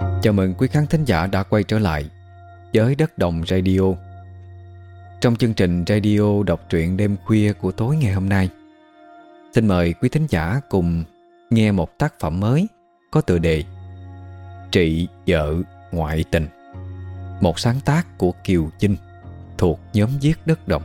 Chào mừng quý khán thính giả đã quay trở lại với Đất Đồng Radio. Trong chương trình radio đọc truyện đêm khuya của tối ngày hôm nay, Xin mời quý thính giả cùng nghe một tác phẩm mới có tựa đề Trị vợ ngoại tình, Một sáng tác của Kiều Chinh thuộc nhóm viết Đất Đồng.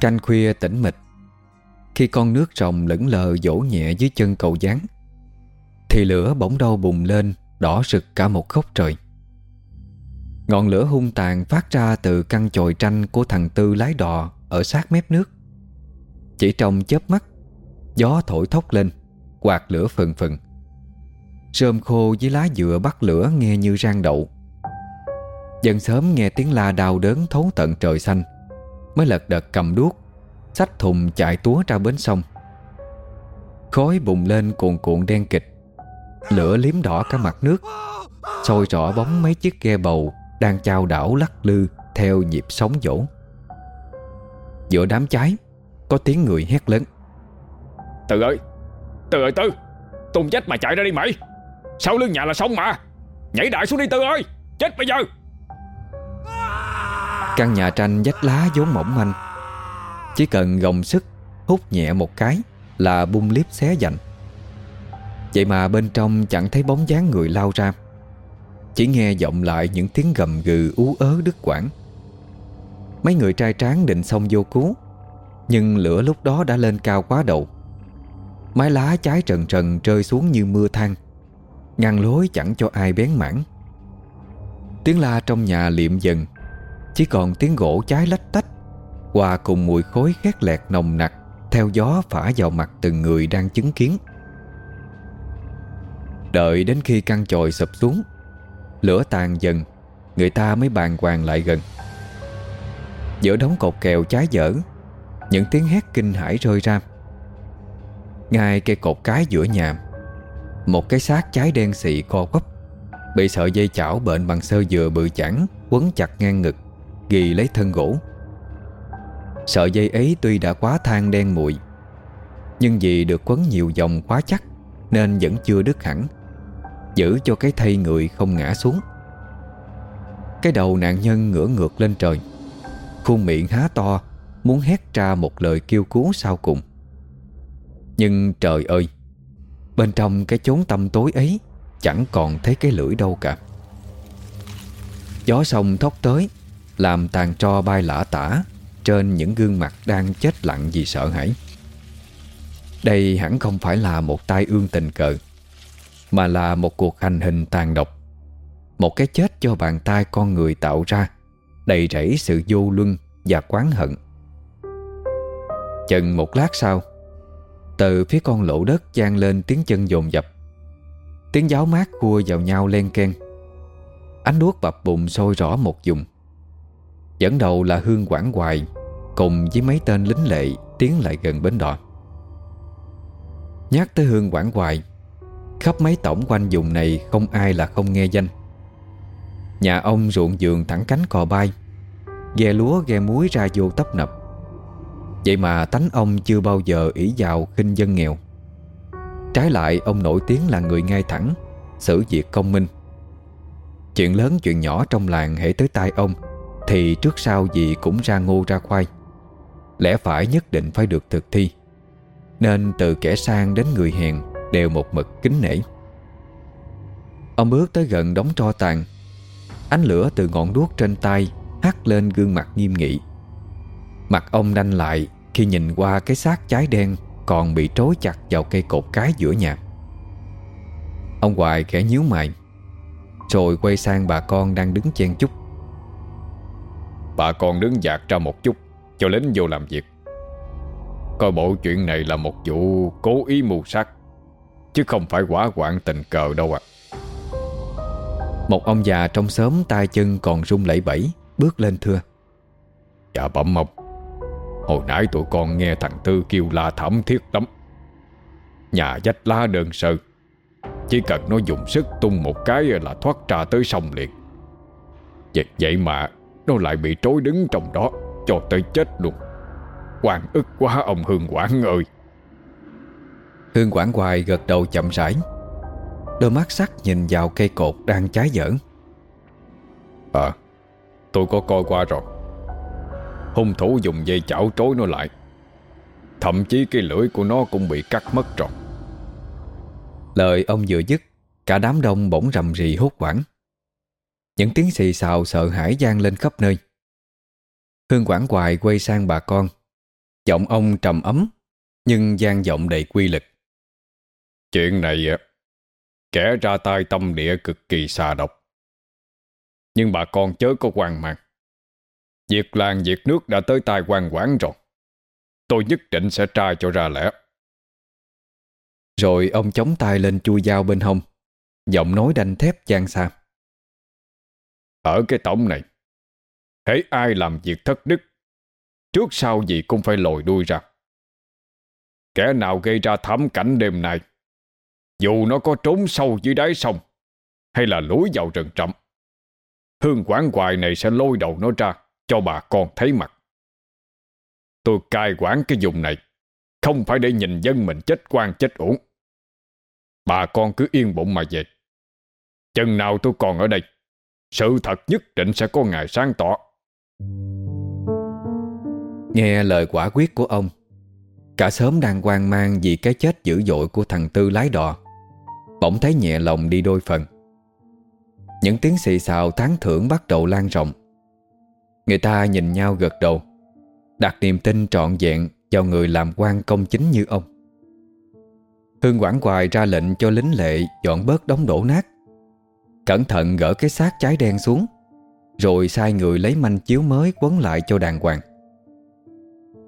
Canh khuya tĩnh mịch. Khi con nước rồng lững lờ dỗ nhẹ dưới chân cầu gián, Thì lửa bỗng đâu bùng lên, Đỏ rực cả một góc trời. Ngọn lửa hung tàn phát ra từ căn chòi tranh Của thằng Tư lái đò Ở sát mép nước. Chỉ trong chớp mắt, Gió thổi thốc lên, Quạt lửa phừng phừng. Sơm khô với lá dừa bắt lửa nghe như rang đậu. Dần sớm nghe tiếng la đau đớn thấu tận trời xanh. Mới lật đật cầm đuốc, Xách thùng chạy túa ra bến sông. Khói bùng lên cuồn cuộn đen kịch, Lửa liếm đỏ cả mặt nước, sôi rõ bóng mấy chiếc ghe bầu Đang chao đảo lắc lư Theo nhịp sóng dỗ. Giữa đám cháy, Có tiếng người hét lớn. Từ ơi Từ ơi Tư Tung chết mà chạy ra đi mày. Sau lưng nhà là sông mà. Nhảy đại xuống đi Tư ơi, Chết bây giờ. Căn nhà tranh dách lá vốn mỏng manh. Chỉ cần gồng sức, Hút nhẹ một cái Là bung liếp xé dành. Vậy mà bên trong chẳng thấy bóng dáng người lao ra. Chỉ nghe vọng lại những tiếng gầm gừ ú ớ đứt quãng. Mấy người trai tráng định xông vô cứu, Nhưng lửa lúc đó đã lên cao quá đầu Mái lá cháy trần trần rơi xuống như mưa than, Ngăn lối chẳng cho ai bén mảng. Tiếng la trong nhà liệm dần chỉ còn tiếng gỗ cháy lách tách, Hòa cùng mùi khói khét lẹt nồng nặc, Theo gió phả vào mặt từng người đang chứng kiến. Đợi đến khi căn chòi sụp xuống, Lửa tàn dần, Người ta mới bàn hoàng lại gần. Giữa đống cột kèo cháy dở, Những tiếng hét kinh hãi rơi ra. Ngay cây cột cái giữa nhà, Một cái xác cháy đen xị co quắp, Bị sợi dây chảo bệnh bằng sơ dừa bự chẳng Quấn chặt ngang ngực. Ghi lấy thân gỗ. Sợi dây ấy tuy đã quá than đen mùi, Nhưng vì được quấn nhiều vòng quá chắc Nên vẫn chưa đứt hẳn Giữ cho cái thây người không ngã xuống. Cái đầu nạn nhân ngửa ngược lên trời Khuôn miệng há to Muốn hét ra một lời kêu cứu sau cùng. Nhưng trời ơi Bên trong cái chốn tâm tối ấy Chẳng còn thấy cái lưỡi đâu cả. Gió sông thốc tới làm tàn tro bay lả tả, Trên những gương mặt đang chết lặng vì sợ hãi. Đây hẳn không phải là một tai ương tình cờ, Mà là một cuộc hành hình tàn độc, Một cái chết cho bàn tay con người tạo ra, Đầy rẫy sự vô luân và quán hận. Chừng một lát sau, Từ phía con lỗ đất gian lên tiếng chân dồn dập. Tiếng giáo mát cua vào nhau len ken Ánh đuốc bập bùng sôi rõ một vùng. Dẫn đầu là Hương Quảng Hoài, Cùng với mấy tên lính lệ Tiến lại gần bến đò. Nhắc tới Hương Quảng Hoài, Khắp mấy tổng quanh vùng này Không ai là không nghe danh. Nhà ông ruộng giường thẳng cánh cò bay, Ghe lúa ghe muối ra vô tấp nập. Vậy mà tánh ông chưa bao giờ ỷ vào khinh dân nghèo. Trái lại, ông nổi tiếng là người ngay thẳng, Xử việc công minh. Chuyện lớn chuyện nhỏ trong làng hãy tới tai ông thì trước sau gì cũng ra ngô ra khoai. Lẽ phải nhất định phải được thực thi. Nên từ kẻ sang đến người hèn Đều một mực kính nể. Ông bước tới gần đóng tro tàn. Ánh lửa từ ngọn đuốc trên tay Hắt lên gương mặt nghiêm nghị. Mặt ông đanh lại Khi nhìn qua cái xác cháy đen Còn bị trối chặt vào cây cột cái giữa nhà. Ông Hoài khẽ nhíu mày, Rồi quay sang bà con đang đứng chen chúc. Bà con đứng dạt ra một chút Cho lính vô làm việc. Coi bộ chuyện này là một vụ cố ý mưu sát Chứ không phải quả quạng tình cờ đâu ạ. Một ông già trong xóm tay chân còn rung lẩy bẩy Bước lên thưa. Dạ bẩm ông Hồi nãy tụi con nghe thằng Tư kêu la thảm thiết lắm. Nhà dách lá đơn sơ Chỉ cần nó dùng sức tung một cái là thoát ra tới sông liền. Vậy, vậy mà Nó lại bị trối đứng trong đó Cho tới chết luôn. Hoàng ức quá ông Hương Quảng ơi. Hương Quảng hoài gật đầu chậm rãi Đôi mắt sắc nhìn vào cây cột đang cháy dở. À Tôi có coi qua rồi. Hung thủ dùng dây chảo trối nó lại. Thậm chí cái lưỡi của nó cũng bị cắt mất rồi. Lời ông vừa dứt Cả đám đông bỗng rầm rì hốt quảng Những tiếng xì xào sợ hãi gian lên khắp nơi. Hương Quảng Hoài quay sang bà con. Giọng ông trầm ấm Nhưng gian giọng đầy quy lực. Chuyện này Kẻ ra tay tâm địa cực kỳ xà độc. Nhưng bà con chớ có quan mang. Việc làng việc nước đã tới tai quan quản rồi. Tôi nhất định sẽ tra cho ra lẽ. Rồi ông chống tay lên chui dao bên hông. Giọng nói đanh thép gian xa ở cái tổng này. Thế ai làm việc thất đức, Trước sau gì cũng phải lồi đuôi ra. Kẻ nào gây ra thảm cảnh đêm nay, Dù nó có trốn sâu dưới đáy sông, Hay là lối vào rừng trầm, Hương quán hoài này sẽ lôi đầu nó ra Cho bà con thấy mặt. Tôi cai quản cái vùng này, Không phải để nhìn dân mình chết quan chết uổng. Bà con cứ yên bụng mà về. Chừng nào tôi còn ở đây sự thật nhất định sẽ có ngày sáng tỏ. Nghe lời quả quyết của ông, Cả sớm đang quan mang vì cái chết dữ dội của thằng Tư lái đò. Bỗng thấy nhẹ lòng đi đôi phần. Những tiếng xì xào tán thưởng bắt đầu lan rộng. Người ta nhìn nhau gật đầu, Đặt niềm tin trọn vẹn vào người làm quan công chính như ông. Hương Quảng Hoài ra lệnh cho lính lệ dọn bớt đống đổ nát. Cẩn thận gỡ cái xác cháy đen xuống, Rồi sai người lấy manh chiếu mới quấn lại cho đàng hoàng.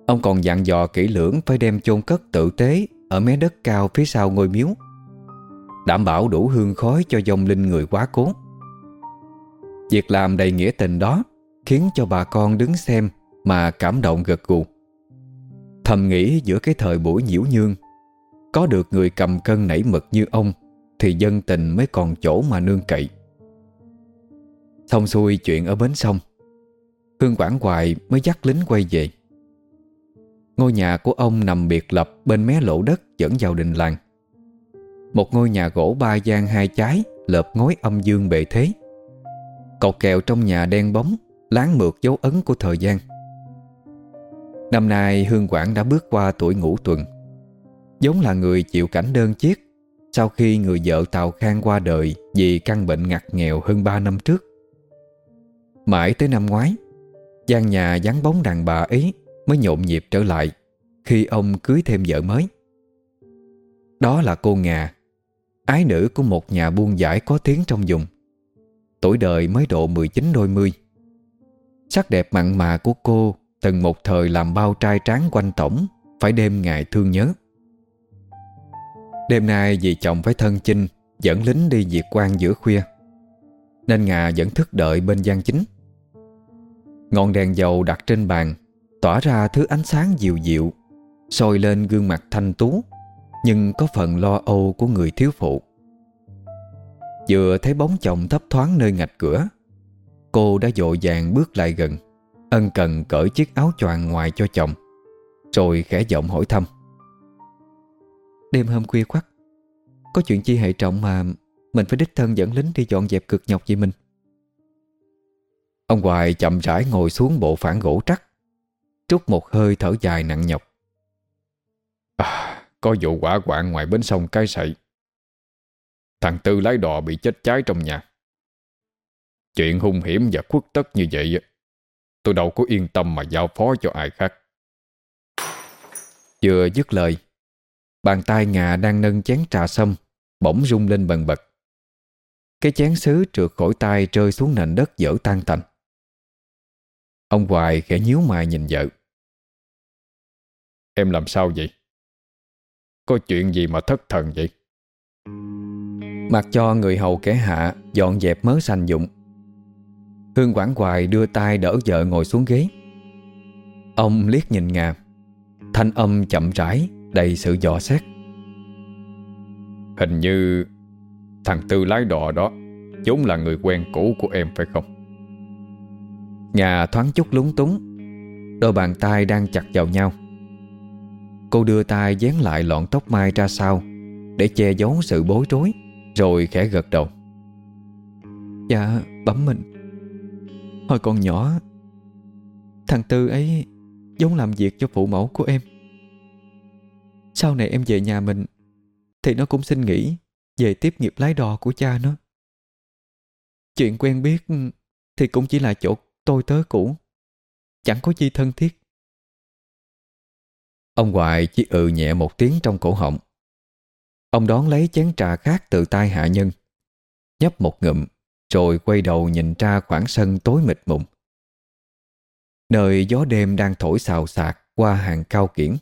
Ông còn dặn dò kỹ lưỡng phải đem chôn cất tử tế Ở mé đất cao phía sau ngôi miếu, Đảm bảo đủ hương khói cho dòng linh người quá cố. Việc làm đầy nghĩa tình đó Khiến cho bà con đứng xem Mà cảm động gật gù. Thầm nghĩ giữa cái thời buổi nhiễu nhương, Có được người cầm cân nảy mực như ông thì dân tình mới còn chỗ mà nương cậy. Xong xuôi chuyện ở bến sông Hương Quảng Hoài mới dắt lính quay về. Ngôi nhà của ông nằm biệt lập bên mé lỗ đất dẫn vào đình làng. Một ngôi nhà gỗ ba gian hai trái lợp ngói âm dương bề thế. Cột kèo trong nhà đen bóng, Láng mượt dấu ấn của thời gian. Năm nay Hương Quảng đã bước qua tuổi ngũ tuần. Giống là người chịu cảnh đơn chiếc sau khi người vợ Tào Khang qua đời Vì căn bệnh ngặt nghèo hơn 3 năm trước. Mãi tới năm ngoái, gian nhà vắng bóng đàn bà ấy Mới nhộn nhịp trở lại Khi ông cưới thêm vợ mới. Đó là cô Ngà, Ái nữ của một nhà buôn giải có tiếng trong vùng. Tuổi đời mới độ 19 đôi mươi. Sắc đẹp mặn mà của cô Từng một thời làm bao trai tráng quanh tổng, Phải đêm ngày thương nhớ. Đêm nay vì chồng phải thân chinh, Dẫn lính đi diệt quan giữa khuya. Nên Ngà vẫn thức đợi bên gian chính. Ngọn đèn dầu đặt trên bàn, Tỏa ra thứ ánh sáng dịu dịu soi lên gương mặt thanh tú, Nhưng có phần lo âu của người thiếu phụ. Vừa thấy bóng chồng thấp thoáng nơi ngạch cửa, Cô đã dội vàng bước lại gần, Ân cần cởi chiếc áo choàng ngoài cho chồng, Rồi khẽ giọng hỏi thăm. Đêm hôm khuya khoắt Có chuyện chi hệ trọng mà Mình phải đích thân dẫn lính đi dọn dẹp cực nhọc vì mình. Ông Hoài chậm rãi ngồi xuống bộ phản gỗ trắc Trút một hơi thở dài nặng nhọc. À, Có vụ quả quạng ngoài bến sông cái sậy. Thằng Tư lái đò bị chết cháy trong nhà. Chuyện hung hiểm và khuất tất như vậy Tôi đâu có yên tâm mà giao phó cho ai khác. Vừa dứt lời Bàn tay ngà đang nâng chén trà sâm Bỗng rung lên bần bật. Cái chén sứ trượt khỏi tay Rơi xuống nền đất dở tan tành. Ông Hoài khẽ nhíu mày nhìn vợ. Em làm sao vậy? Có chuyện gì mà thất thần vậy? Mặc cho người hầu kẻ hạ Dọn dẹp mớ sành dụng Hương Quảng Hoài đưa tay đỡ vợ ngồi xuống ghế. Ông liếc nhìn ngà Thanh âm chậm rãi Đầy sự dò xét. Hình như Thằng Tư lái đò đó vốn là người quen cũ của em, phải không? Nhà thoáng chút lúng túng, Đôi bàn tay đang chặt vào nhau. Cô đưa tay dán lại lọn tóc mai ra sau Để che giấu sự bối rối, Rồi khẽ gật đầu. Dạ bấm mình. Hồi còn nhỏ, Thằng Tư ấy giống làm việc cho phụ mẫu của em. Sau này em về nhà mình, Thì nó cũng xin nghỉ Về tiếp nghiệp lái đò của cha nó. Chuyện quen biết Thì cũng chỉ là chỗ tôi tớ cũ, Chẳng có chi thân thiết. Ông Hoài chỉ ừ nhẹ một tiếng trong cổ họng. Ông đón lấy chén trà khác từ tay hạ nhân, Nhấp một ngụm, Rồi quay đầu nhìn ra khoảng sân tối mịt mùng. Nơi gió đêm đang thổi xào xạc qua hàng cao kiển.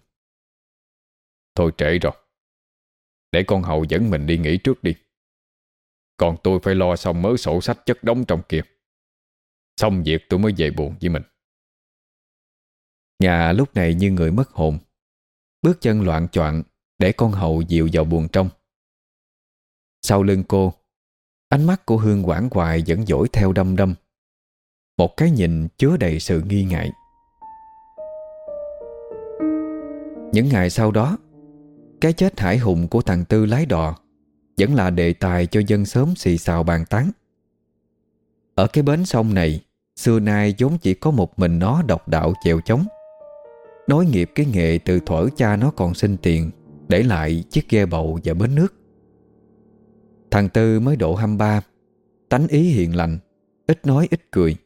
Thôi trễ rồi. Để con hầu dẫn mình đi nghỉ trước đi. Còn tôi phải lo xong mớ sổ sách chất đóng trong kia. Xong việc tôi mới về buồn với mình. Nhà lúc này như người mất hồn. Bước chân loạn choạng Để con hầu dịu vào buồn trong. Sau lưng cô, Ánh mắt của Hương quảng hoài Vẫn dỗi theo đâm đâm Một cái nhìn chứa đầy sự nghi ngại. Những ngày sau đó cái chết hải hùng của thằng Tư lái đò Vẫn là đề tài cho dân sớm xì xào bàn tán. Ở cái bến sông này, Xưa nay vốn chỉ có một mình nó độc đạo chèo chống. Nói nghiệp cái nghề từ thuở cha nó còn sinh tiền Để lại chiếc ghe bầu và bến nước. Thằng Tư mới độ 23 Tánh ý hiền lành, Ít nói ít cười.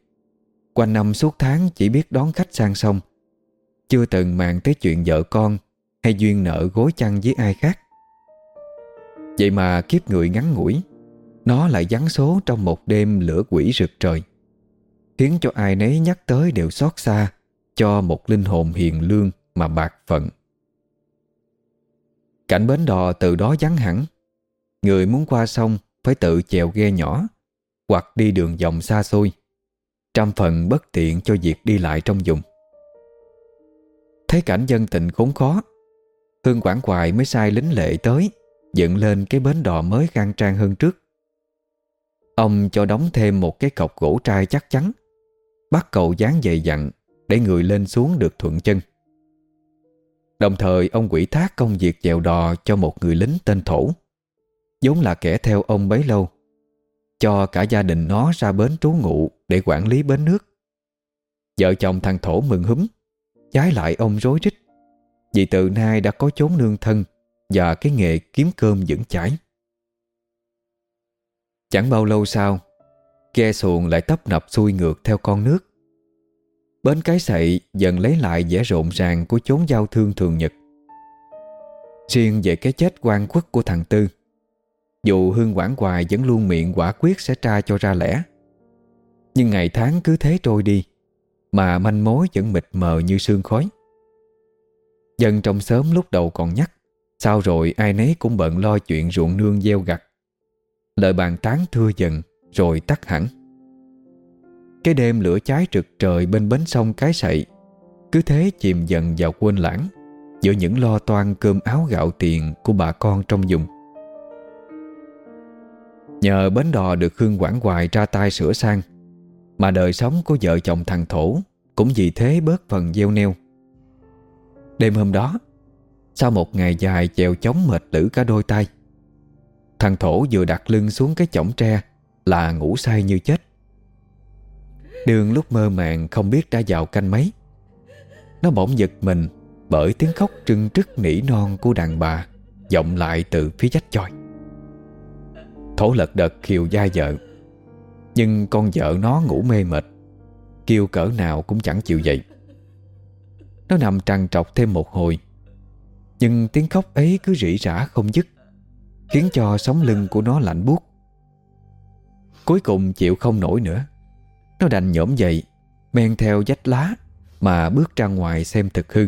Quanh năm suốt tháng chỉ biết đón khách sang sông. Chưa từng màng tới chuyện vợ con hay duyên nợ gối chăn với ai khác? Vậy mà kiếp người ngắn ngủi, Nó lại vắng số trong một đêm lửa quỷ rực trời, Khiến cho ai nấy nhắc tới đều xót xa Cho một linh hồn hiền lương mà bạc phận. Cảnh bến đò từ đó vắng hẳn, Người muốn qua sông Phải tự chèo ghe nhỏ Hoặc đi đường vòng xa xôi, Trăm phần bất tiện cho việc đi lại trong vùng. Thấy cảnh dân tình khốn khó Hương Quảng Hoài mới sai lính lệ tới, Dựng lên cái bến đò mới khang trang hơn trước. Ông cho đóng thêm một cái cọc gỗ trai chắc chắn. Bắt cầu dán dày dặn Để người lên xuống được thuận chân. Đồng thời, ông quỷ thác công việc dèo đò Cho một người lính tên Thổ. Vốn là kẻ theo ông bấy lâu, Cho cả gia đình nó ra bến trú ngụ Để quản lý bến nước. Vợ chồng thằng Thổ mừng húm, Trái lại ông rối rít. Vì từ nay đã có chốn nương thân Và cái nghề kiếm cơm vững chãi. Chẳng bao lâu sau, Ghe xuồng lại tấp nập xuôi ngược theo con nước. Bến cái sậy dần lấy lại vẻ rộn ràng Của chốn giao thương thường nhật. Riêng về cái chết quan quất của thằng Tư, Dù Hương Quảng Hoài vẫn luôn miệng quả quyết sẽ tra cho ra lẽ. Nhưng ngày tháng cứ thế trôi đi, Mà manh mối vẫn mịt mờ như sương khói. Dân trong sớm lúc đầu còn nhắc, Sau rồi ai nấy cũng bận lo chuyện ruộng nương gieo gặt. Lời bàn tán thưa dần, Rồi tắt hẳn. Cái đêm lửa cháy trực trời bên bến sông cái sậy, Cứ thế chìm dần vào quên lãng Giữa những lo toan cơm áo gạo tiền Của bà con trong vùng. Nhờ bến đò được Hương Quảng Hoài ra tay sửa sang, Mà đời sống của vợ chồng thằng Thổ Cũng vì thế bớt phần gieo neo. Đêm hôm đó, Sau một ngày dài chèo chống mệt lử cả đôi tay, Thằng Thổ vừa đặt lưng xuống cái chõng tre Là ngủ say như chết. Đường lúc mơ màng không biết đã vào canh mấy. Nó bỗng giật mình Bởi tiếng khóc trưng trức nỉ non của đàn bà vọng lại từ phía dách choi Thổ lật đật khiều da vợ, Nhưng con vợ nó ngủ mê mệt, Kêu cỡ nào cũng chẳng chịu dậy. Nó nằm trằn trọc thêm một hồi. Nhưng tiếng khóc ấy cứ rỉ rả không dứt, Khiến cho sống lưng của nó lạnh buốt. Cuối cùng chịu không nổi nữa. Nó đành nhổm dậy, Men theo dách lá Mà bước ra ngoài xem thực hư.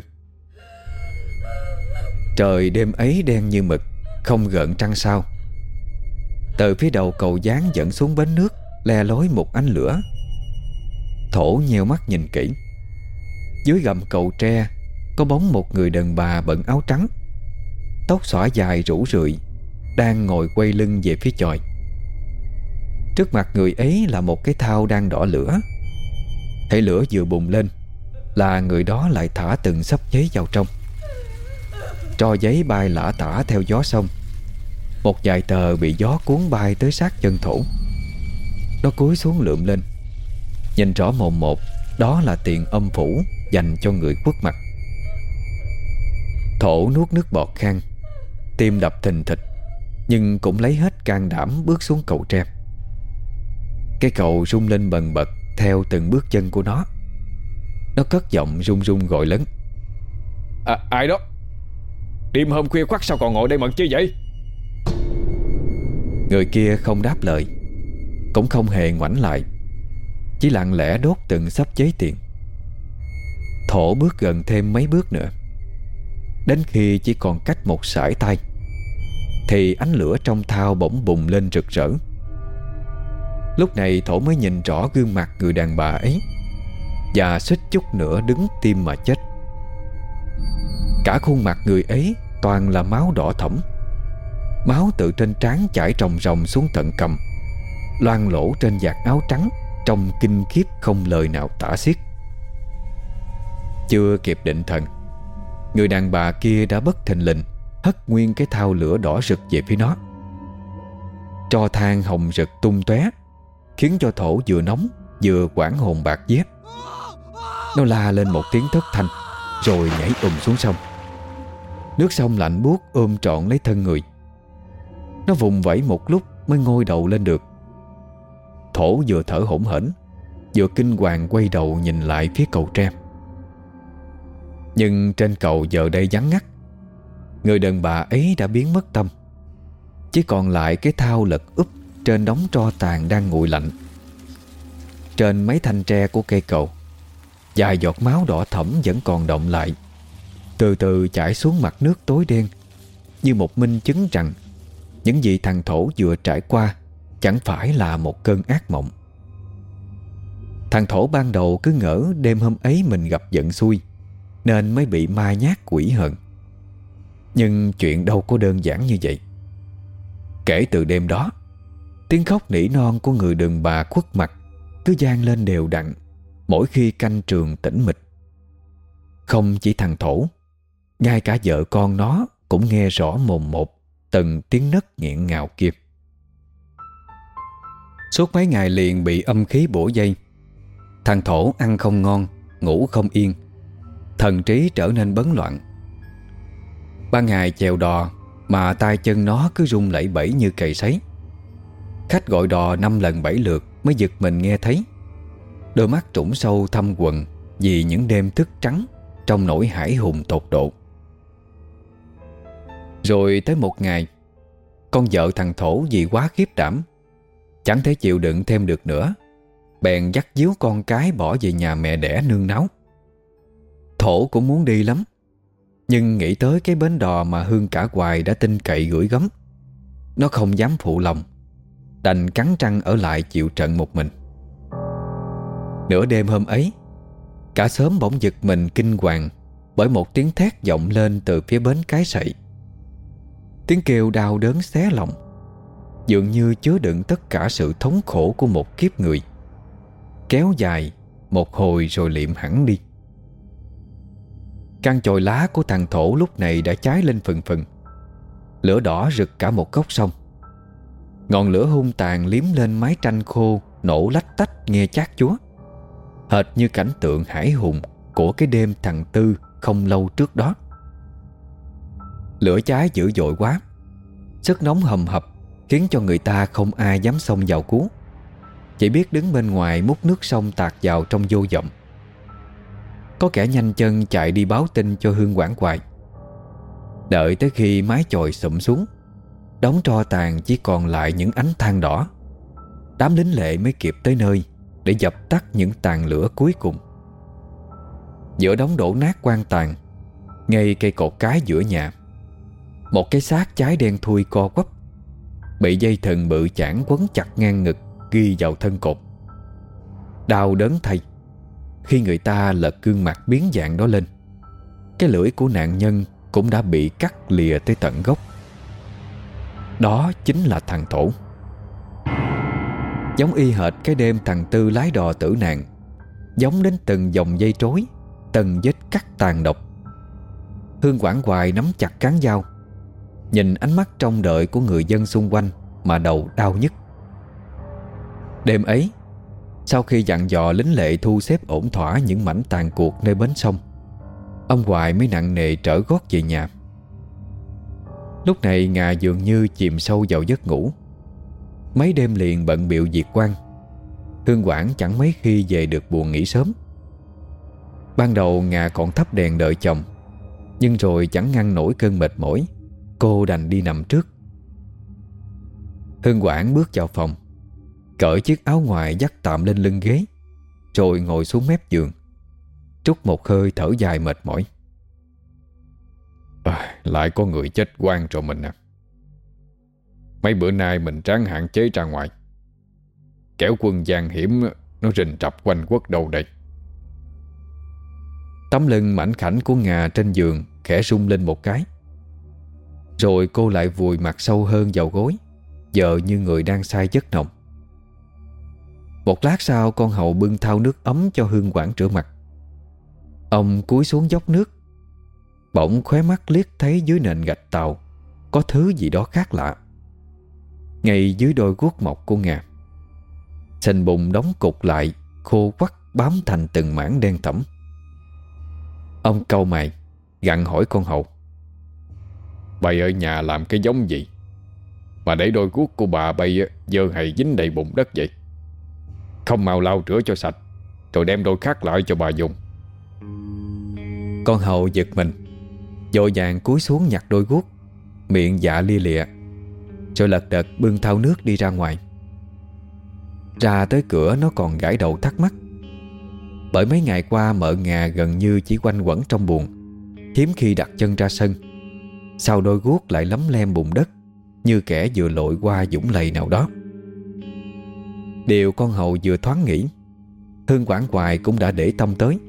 Trời đêm ấy đen như mực, Không gợn trăng sao. Từ phía đầu cầu gián dẫn xuống bến nước, Le lối một ánh lửa. Thổ nheo mắt nhìn kỹ. Dưới gầm cầu tre, Có bóng một người đàn bà bận áo trắng. Tóc xõa dài rủ rượi, đang ngồi quay lưng về phía chòi. Trước mặt người ấy là một cái thao đang đỏ lửa. Thấy lửa vừa bùng lên, Là người đó lại thả từng sắp giấy vào trong. Trò giấy bay lả tả theo gió sông. Một vài tờ bị gió cuốn bay tới sát chân thổ. Nó cúi xuống lượm lên. Nhìn rõ mồm một, Đó là tiền âm phủ. Dành cho người khuất mặt. Thổ nuốt nước bọt khang Tim đập thình thịch Nhưng cũng lấy hết can đảm bước xuống cầu tre Cái cầu rung lên bần bật Theo từng bước chân của nó. Nó cất giọng run run gọi lớn. À, Ai đó? Đêm hôm khuya khoắt sao còn ngồi đây mận chi vậy? Người kia không đáp lời Cũng không hề ngoảnh lại Chỉ lặng lẽ đốt từng sắp giấy tiền Thổ bước gần thêm mấy bước nữa. Đến khi chỉ còn cách một sải tay, Thì ánh lửa trong thao bỗng bùng lên rực rỡ. Lúc này Thổ mới nhìn rõ gương mặt người đàn bà ấy Và xích chút nữa đứng tim mà chết. Cả khuôn mặt người ấy toàn là máu đỏ thẫm, Máu từ trên trán chảy ròng ròng xuống tận cầm Loan lỗ trên vạt áo trắng Trông kinh khiếp không lời nào tả xiết. Chưa kịp định thần, Người đàn bà kia đã bất thình lình, Hất nguyên cái thao lửa đỏ rực về phía nó. Cho than hồng rực tung tóe, Khiến cho thổ vừa nóng, Vừa quảng hồn bạc vía Nó la lên một tiếng thất thanh, Rồi nhảy ùm xuống sông. Nước sông lạnh buốt ôm trọn lấy thân người. Nó vùng vẫy một lúc Mới ngôi đầu lên được. Thổ vừa thở hổn hển, Vừa kinh hoàng quay đầu nhìn lại phía cầu tre nhưng trên cầu giờ đây vắng ngắt. Người đàn bà ấy đã biến mất tâm. Chỉ còn lại cái thao lật úp Trên đống tro tàn đang nguội lạnh. Trên mấy thanh tre của cây cầu Dài giọt máu đỏ thẫm vẫn còn động lại. Từ từ chảy xuống mặt nước tối đen, Như một minh chứng rằng Những gì thằng thổ vừa trải qua Chẳng phải là một cơn ác mộng. Thằng thổ ban đầu cứ ngỡ đêm hôm ấy mình gặp giận xui. Nên mới bị ma nhát quỷ hận Nhưng chuyện đâu có đơn giản như vậy. Kể từ đêm đó, Tiếng khóc nỉ non của người đường bà khuất mặt Cứ gian lên đều đặn Mỗi khi canh trường tĩnh mịch. Không chỉ thằng thổ, Ngay cả vợ con nó Cũng nghe rõ mồm một Từng tiếng nấc nghiện ngào kia. Suốt mấy ngày liền bị âm khí bổ dây, Thằng thổ ăn không ngon, Ngủ không yên Thần trí trở nên bấn loạn. Ban ngày chèo đò Mà tay chân nó cứ rung lẩy bẩy như cầy sấy. Khách gọi đò năm lần bảy lượt Mới giật mình nghe thấy. Đôi mắt trũng sâu thâm quần Vì những đêm thức trắng Trong nỗi hải hùng tột độ. Rồi tới một ngày, Con vợ thằng thổ vì quá khiếp đảm, Chẳng thể chịu đựng thêm được nữa, Bèn dắt díu con cái bỏ về nhà mẹ đẻ nương náu. Thổ cũng muốn đi lắm. Nhưng nghĩ tới cái bến đò mà Hương cả hoài đã tin cậy gửi gắm, Nó không dám phụ lòng, Đành cắn răng ở lại chịu trận một mình. Nửa đêm hôm ấy, Cả sớm bỗng giật mình kinh hoàng Bởi một tiếng thét vọng lên từ phía bến cái sậy. Tiếng kêu đau đớn xé lòng, Dường như chứa đựng tất cả sự thống khổ của một kiếp người, Kéo dài Một hồi rồi liệm hẳn đi. Căn chồi lá của thằng thổ lúc này đã cháy lên phần phần Lửa đỏ rực cả một góc sông. Ngọn lửa hung tàn liếm lên mái tranh khô, Nổ lách tách, nghe chát chúa. Hệt như cảnh tượng hải hùng Của cái đêm thằng Tư không lâu trước đó. Lửa cháy dữ dội quá. Sức nóng hầm hập Khiến cho người ta không ai dám xông vào cứu. Chỉ biết đứng bên ngoài múc nước sông tạt vào trong vô vọng. Có kẻ nhanh chân chạy đi báo tin cho Hương quản Quài. Đợi tới khi mái chòi sụm xuống Đóng tro tàn chỉ còn lại những ánh than đỏ. Đám lính lệ mới kịp tới nơi Để dập tắt những tàn lửa cuối cùng. Giữa đống đổ nát quan tàn, Ngay cây cột cái giữa nhà, Một cái xác cháy đen thui co quắp, Bị dây thần bự chản quấn chặt ngang ngực Ghi vào thân cột. Đau đớn thay. Khi người ta lật gương mặt biến dạng đó lên. Cái lưỡi của nạn nhân Cũng đã bị cắt lìa tới tận gốc. Đó chính là thằng Thổ. Giống y hệt cái đêm thằng Tư lái đò tử nạn, Giống đến từng dòng dây trối, Từng vết cắt tàn độc. Hương Quảng Hoài nắm chặt cán dao, Nhìn ánh mắt trong đợi của người dân xung quanh Mà đầu đau nhất Đêm ấy sau khi dặn dò lính lệ thu xếp ổn thỏa Những mảnh tàn cuộc nơi bến sông, Ông Hoài mới nặng nề trở gót về nhà. Lúc này Ngà dường như chìm sâu vào giấc ngủ. Mấy đêm liền bận biệu diệt quan Hương Quảng chẳng mấy khi về được buồn nghỉ sớm. Ban đầu Ngà còn thắp đèn đợi chồng, Nhưng rồi chẳng ngăn nổi cơn mệt mỏi, Cô đành đi nằm trước. Hương Quảng bước vào phòng Cởi chiếc áo ngoài dắt tạm lên lưng ghế Rồi ngồi xuống mép giường. Trúc một hơi thở dài mệt mỏi. À, Lại có người chết quan rồi mình à. Mấy bữa nay mình ráng hạn chế ra ngoài. Kéo quân gian hiểm Nó rình trập quanh quốc đâu đây? Tấm lưng mảnh khảnh của Ngà trên giường Khẽ rung lên một cái. Rồi cô lại vùi mặt sâu hơn vào gối Giờ như người đang say giấc nồng. Một lát sau, con hậu bưng thao nước ấm cho Hương Quảng rửa mặt. Ông cúi xuống dốc nước. Bỗng khóe mắt liếc thấy dưới nền gạch tàu, Có thứ gì đó khác lạ. Ngay dưới đôi guốc mọc của Ngà Sình bụng đóng cục lại, Khô quắt bám thành từng mảng đen thẫm. Ông câu mày, Gặn hỏi con hậu Bày ở nhà làm cái giống gì? Mà để đôi guốc của bà bay Dơ hay dính đầy bụng đất vậy? Không mau lau rửa cho sạch. Rồi đem đôi khác lại cho bà dùng. Con hậu giật mình Dội vàng cúi xuống nhặt đôi guốc. Miệng dạ lia lịa, Rồi lật đật bưng thao nước đi ra ngoài. Ra tới cửa nó còn gãi đầu thắc mắc. Bởi mấy ngày qua mợ ngà gần như chỉ quanh quẩn trong buồn Hiếm khi đặt chân ra sân, Sau đôi guốc lại lấm lem bùn đất, Như kẻ vừa lội qua dũng lầy nào đó. Điều con hậu vừa thoáng nghĩ. Hương Quảng Hoài cũng đã để tâm tới.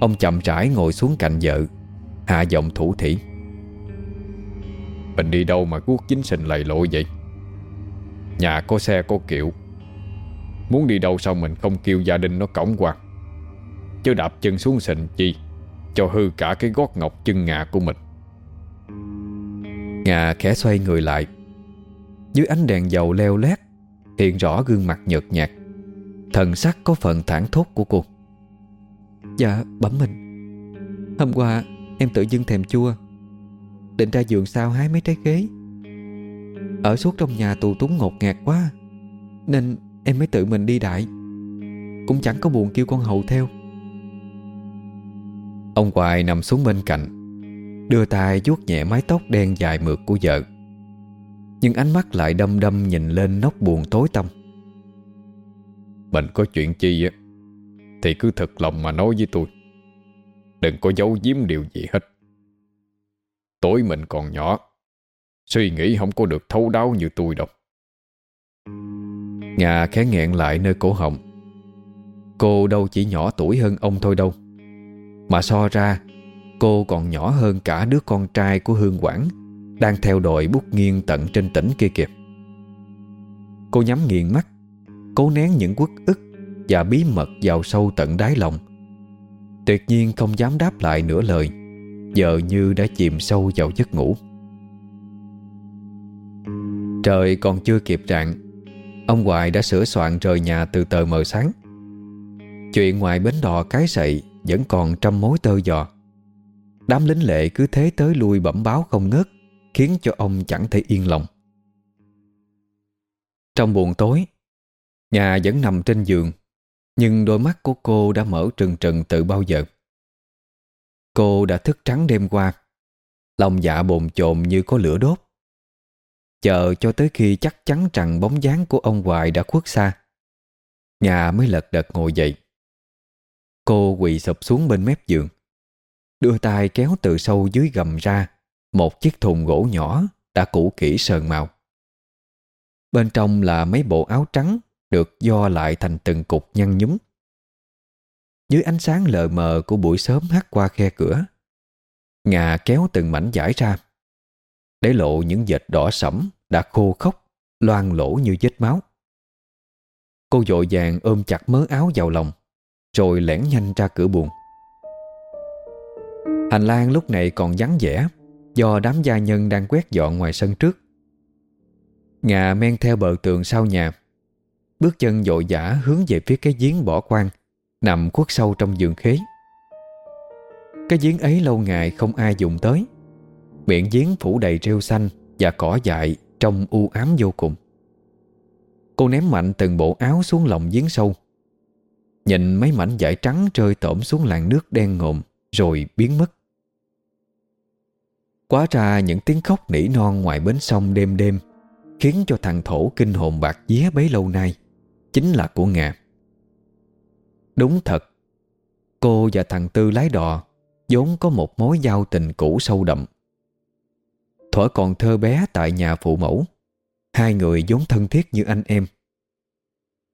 Ông chậm rãi ngồi xuống cạnh vợ Hạ giọng thủ thỉ. Mình đi đâu mà guốc chính sình lầy lội vậy? Nhà có xe có kiệu. Muốn đi đâu sao mình không kêu gia đình nó cổng qua Chứ đạp chân xuống sình chi Cho hư cả cái gót ngọc chân ngà của mình. Ngà khẽ xoay người lại. Dưới ánh đèn dầu leo lét Hiện rõ gương mặt nhợt nhạt. Thần sắc có phần thẳng thốt của cô. Dạ bẩm mình. Hôm qua em tự dưng thèm chua. Định ra giường sao hái mấy trái khế Ở suốt trong nhà tù túng ngột ngạt quá Nên em mới tự mình đi đại. Cũng chẳng có buồn kêu con hầu theo. Ông Hoài nằm xuống bên cạnh Đưa tay vuốt nhẹ mái tóc đen dài mượt của vợ nhưng ánh mắt lại đâm đâm nhìn lên nóc buồn tối tăm. Mình có chuyện chi á, Thì cứ thật lòng mà nói với tôi. Đừng có giấu giếm điều gì hết. Tối mình còn nhỏ, Suy nghĩ không có được thấu đáo như tôi đâu. Ngà khẽ nghẹn lại nơi cổ họng. Cô đâu chỉ nhỏ tuổi hơn ông thôi đâu, Mà so ra, Cô còn nhỏ hơn cả đứa con trai của Hương Quảng. Đang theo đội bút nghiêng tận trên tỉnh kia kìa. Cô nhắm nghiền mắt, Cố nén những quất ức Và bí mật vào sâu tận đáy lòng. Tuyệt nhiên không dám đáp lại nửa lời, Giờ như đã chìm sâu vào giấc ngủ. Trời còn chưa kịp rạng, Ông Hoài đã sửa soạn rời nhà từ tờ mờ sáng. Chuyện ngoài bến đò cái sậy Vẫn còn trăm mối tơ dò. Đám lính lệ cứ thế tới lui bẩm báo không ngớt. Khiến cho ông chẳng thể yên lòng. Trong buồn tối, Nhà vẫn nằm trên giường, Nhưng đôi mắt của cô đã mở trừng trừng từ bao giờ. Cô đã thức trắng đêm qua, Lòng dạ bồn chồn như có lửa đốt. Chờ cho tới khi chắc chắn rằng bóng dáng của ông Hoài đã khuất xa, Nhà mới lật đật ngồi dậy. Cô quỳ sụp xuống bên mép giường, Đưa tay kéo từ sâu dưới gầm ra một chiếc thùng gỗ nhỏ Đã cũ kỹ sờn màu. Bên trong là mấy bộ áo trắng Được do lại thành từng cục nhăn nhúm. Dưới ánh sáng lờ mờ của buổi sớm hắt qua khe cửa, Ngà kéo từng mảnh giải ra, Để lộ những vệt đỏ sẫm Đã khô khốc, loang lỗ như vết máu. Cô dội vàng ôm chặt mớ áo vào lòng, Rồi lẻn nhanh ra cửa buồn. Hành lang lúc này còn vắng vẻ. Do đám gia nhân đang quét dọn ngoài sân trước. Ngà men theo bờ tường sau nhà. Bước chân dội dã hướng về phía cái giếng bỏ quan Nằm khuất sâu trong giường khế. Cái giếng ấy lâu ngày không ai dùng tới. Miệng giếng phủ đầy rêu xanh Và cỏ dại Trông u ám vô cùng. Cô ném mạnh từng bộ áo xuống lòng giếng sâu. Nhìn mấy mảnh vải trắng rơi tổm xuống làn nước đen ngộm Rồi biến mất. Quá ra những tiếng khóc nỉ non ngoài bến sông đêm đêm Khiến cho thằng thổ kinh hồn bạc vía bấy lâu nay, Chính là của Ngà. Đúng thật, Cô và thằng Tư lái đò vốn có một mối giao tình cũ sâu đậm. Thuở còn thơ bé tại nhà phụ mẫu, Hai người vốn thân thiết như anh em.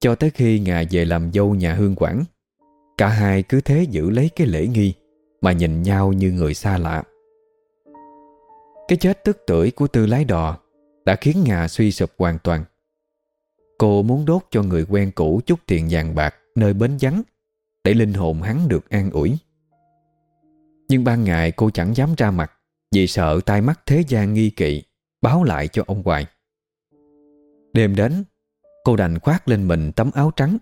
Cho tới khi Ngà về làm dâu nhà hương quảng, Cả hai cứ thế giữ lấy cái lễ nghi Mà nhìn nhau như người xa lạ. Cái chết tức tuổi của tư lái đò Đã khiến Ngà suy sụp hoàn toàn. Cô muốn đốt cho người quen cũ chút tiền vàng bạc Nơi bến vắng Để linh hồn hắn được an ủi. Nhưng ban ngày cô chẳng dám ra mặt Vì sợ tai mắt thế gian nghi kỵ Báo lại cho ông Hoài. Đêm đến, Cô đành khoác lên mình tấm áo trắng,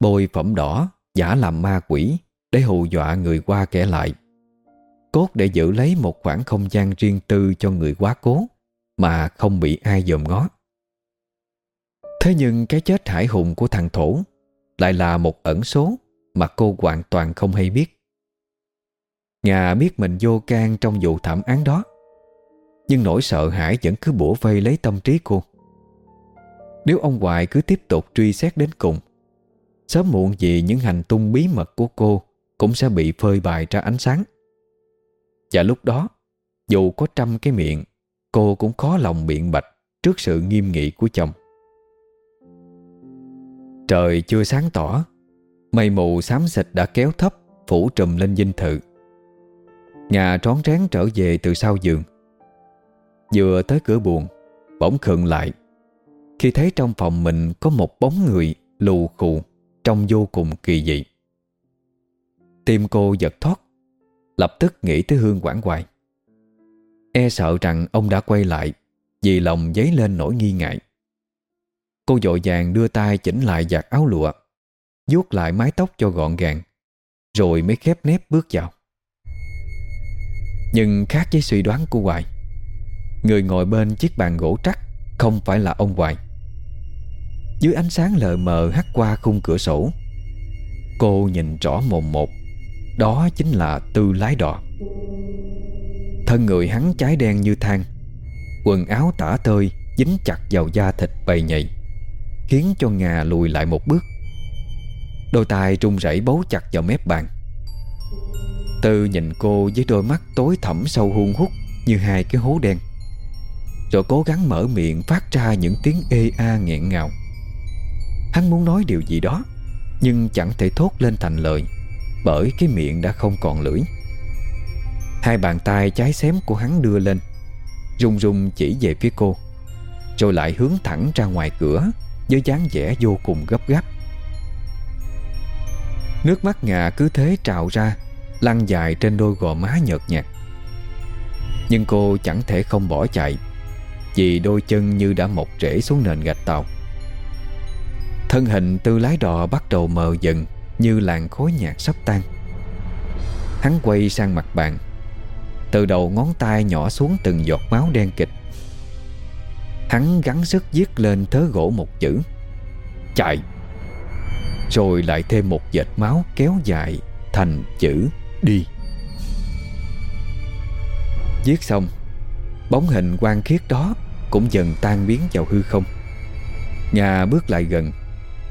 Bôi phẩm đỏ, Giả làm ma quỷ Để hù dọa người qua kẻ lại. Cốt để giữ lấy một khoảng không gian riêng tư Cho người quá cố, Mà không bị ai dòm ngó. Thế nhưng cái chết hải hùng của thằng Thổ Lại là một ẩn số Mà cô hoàn toàn không hay biết. Ngà biết mình vô can trong vụ thảm án đó, Nhưng nỗi sợ hãi vẫn cứ bủa vây lấy tâm trí cô. Nếu ông Hoài cứ tiếp tục truy xét đến cùng, Sớm muộn gì những hành tung bí mật của cô Cũng sẽ bị phơi bày ra ánh sáng. Và lúc đó, Dù có trăm cái miệng, Cô cũng khó lòng biện bạch Trước sự nghiêm nghị của chồng. Trời chưa sáng tỏ, Mây mù xám xịt đã kéo thấp, Phủ trùm lên dinh thự. Nhà trón rén trở về từ sau giường. Vừa tới cửa buồn Bỗng khựng lại. Khi thấy trong phòng mình có một bóng người Lù khù, Trông vô cùng kỳ dị. Tim cô giật thoát Lập tức nghĩ tới Hương Quảng Hoài. E sợ rằng ông đã quay lại, Vì lòng dấy lên nỗi nghi ngại. Cô dội vàng đưa tay chỉnh lại giặt áo lụa, vuốt lại mái tóc cho gọn gàng, Rồi mới khép nép bước vào. Nhưng khác với suy đoán của Hoài, Người ngồi bên chiếc bàn gỗ trắc Không phải là ông Hoài. Dưới ánh sáng lờ mờ hắt qua khung cửa sổ, Cô nhìn rõ mồm một. Đó chính là tư lái đò. Thân người hắn cháy đen như than, Quần áo tả tơi, Dính chặt vào da thịt bầy nhầy, Khiến cho Ngà lùi lại một bước. Đôi tay trung rẩy bấu chặt vào mép bàn. Tư nhìn cô với đôi mắt tối thẳm sâu hun hút Như hai cái hố đen, Rồi cố gắng mở miệng phát ra những tiếng ê a nghẹn ngào. Hắn muốn nói điều gì đó, Nhưng chẳng thể thốt lên thành lời. Bởi cái miệng đã không còn lưỡi. Hai bàn tay trái xém của hắn đưa lên, Rung rung chỉ về phía cô, Rồi lại hướng thẳng ra ngoài cửa với dáng vẻ vô cùng gấp gáp. Nước mắt ngà cứ thế trào ra, Lăn dài trên đôi gò má nhợt nhạt. Nhưng cô chẳng thể không bỏ chạy, Vì đôi chân như đã mọc rễ xuống nền gạch tàu. Thân hình tư lái đò bắt đầu mờ dần như làn khối nhạc sắp tan. Hắn quay sang mặt bàn Từ đầu ngón tay nhỏ xuống từng giọt máu đen kịch. Hắn gắng sức viết lên thớ gỗ một chữ. Chạy. Rồi lại thêm một vệt máu kéo dài Thành chữ đi. Viết xong, Bóng hình quan khiết đó Cũng dần tan biến vào hư không. Nga bước lại gần,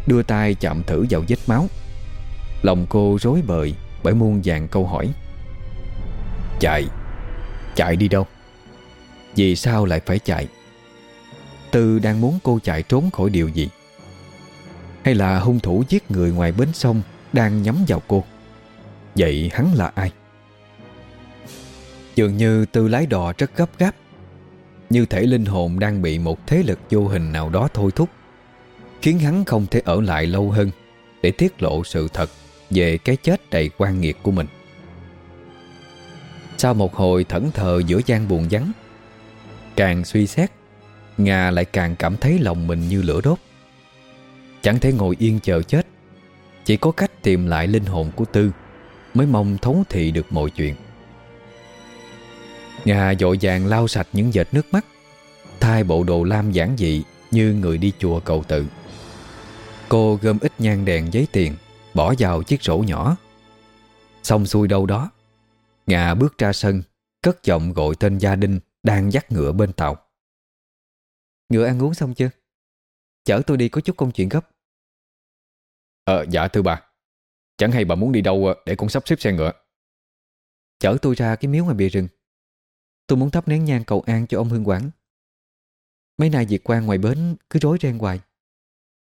Đưa tay chạm thử vào vết máu. Lòng cô rối bời Bởi muôn vàng câu hỏi. Chạy Chạy đi đâu? Vì sao lại phải chạy? Tư đang muốn cô chạy trốn khỏi điều gì? Hay là hung thủ giết người ngoài bến sông Đang nhắm vào cô? Vậy hắn là ai? Dường như Tư lái đò rất gấp gáp, Như thể linh hồn đang bị một thế lực vô hình nào đó thôi thúc, Khiến hắn không thể ở lại lâu hơn Để tiết lộ sự thật. Về cái chết đầy quan nghiệt của mình. Sau một hồi thẫn thờ giữa gian buồn vắng, Càng suy xét, Nga lại càng cảm thấy lòng mình như lửa đốt. Chẳng thể ngồi yên chờ chết, Chỉ có cách tìm lại linh hồn của Tư Mới mong thấu thị được mọi chuyện. Nga dội vàng lau sạch những dệt nước mắt, Thay bộ đồ lam giản dị Như người đi chùa cầu tự. Cô gom ít nhang đèn giấy tiền Bỏ vào chiếc sổ nhỏ. Xong xuôi đâu đó Nga bước ra sân Cất giọng gọi tên gia đình Đang dắt ngựa bên tàu. Ngựa ăn uống xong chưa? Chở tôi đi có chút công chuyện gấp. Ờ dạ thưa bà. Chẳng hay bà muốn đi đâu để con sắp xếp xe ngựa. Chở tôi ra cái miếu ngoài bìa rừng. Tôi muốn thắp nén nhang cầu an cho ông Hương Quảng. Mấy nay việc quan ngoài bến cứ rối ren hoài.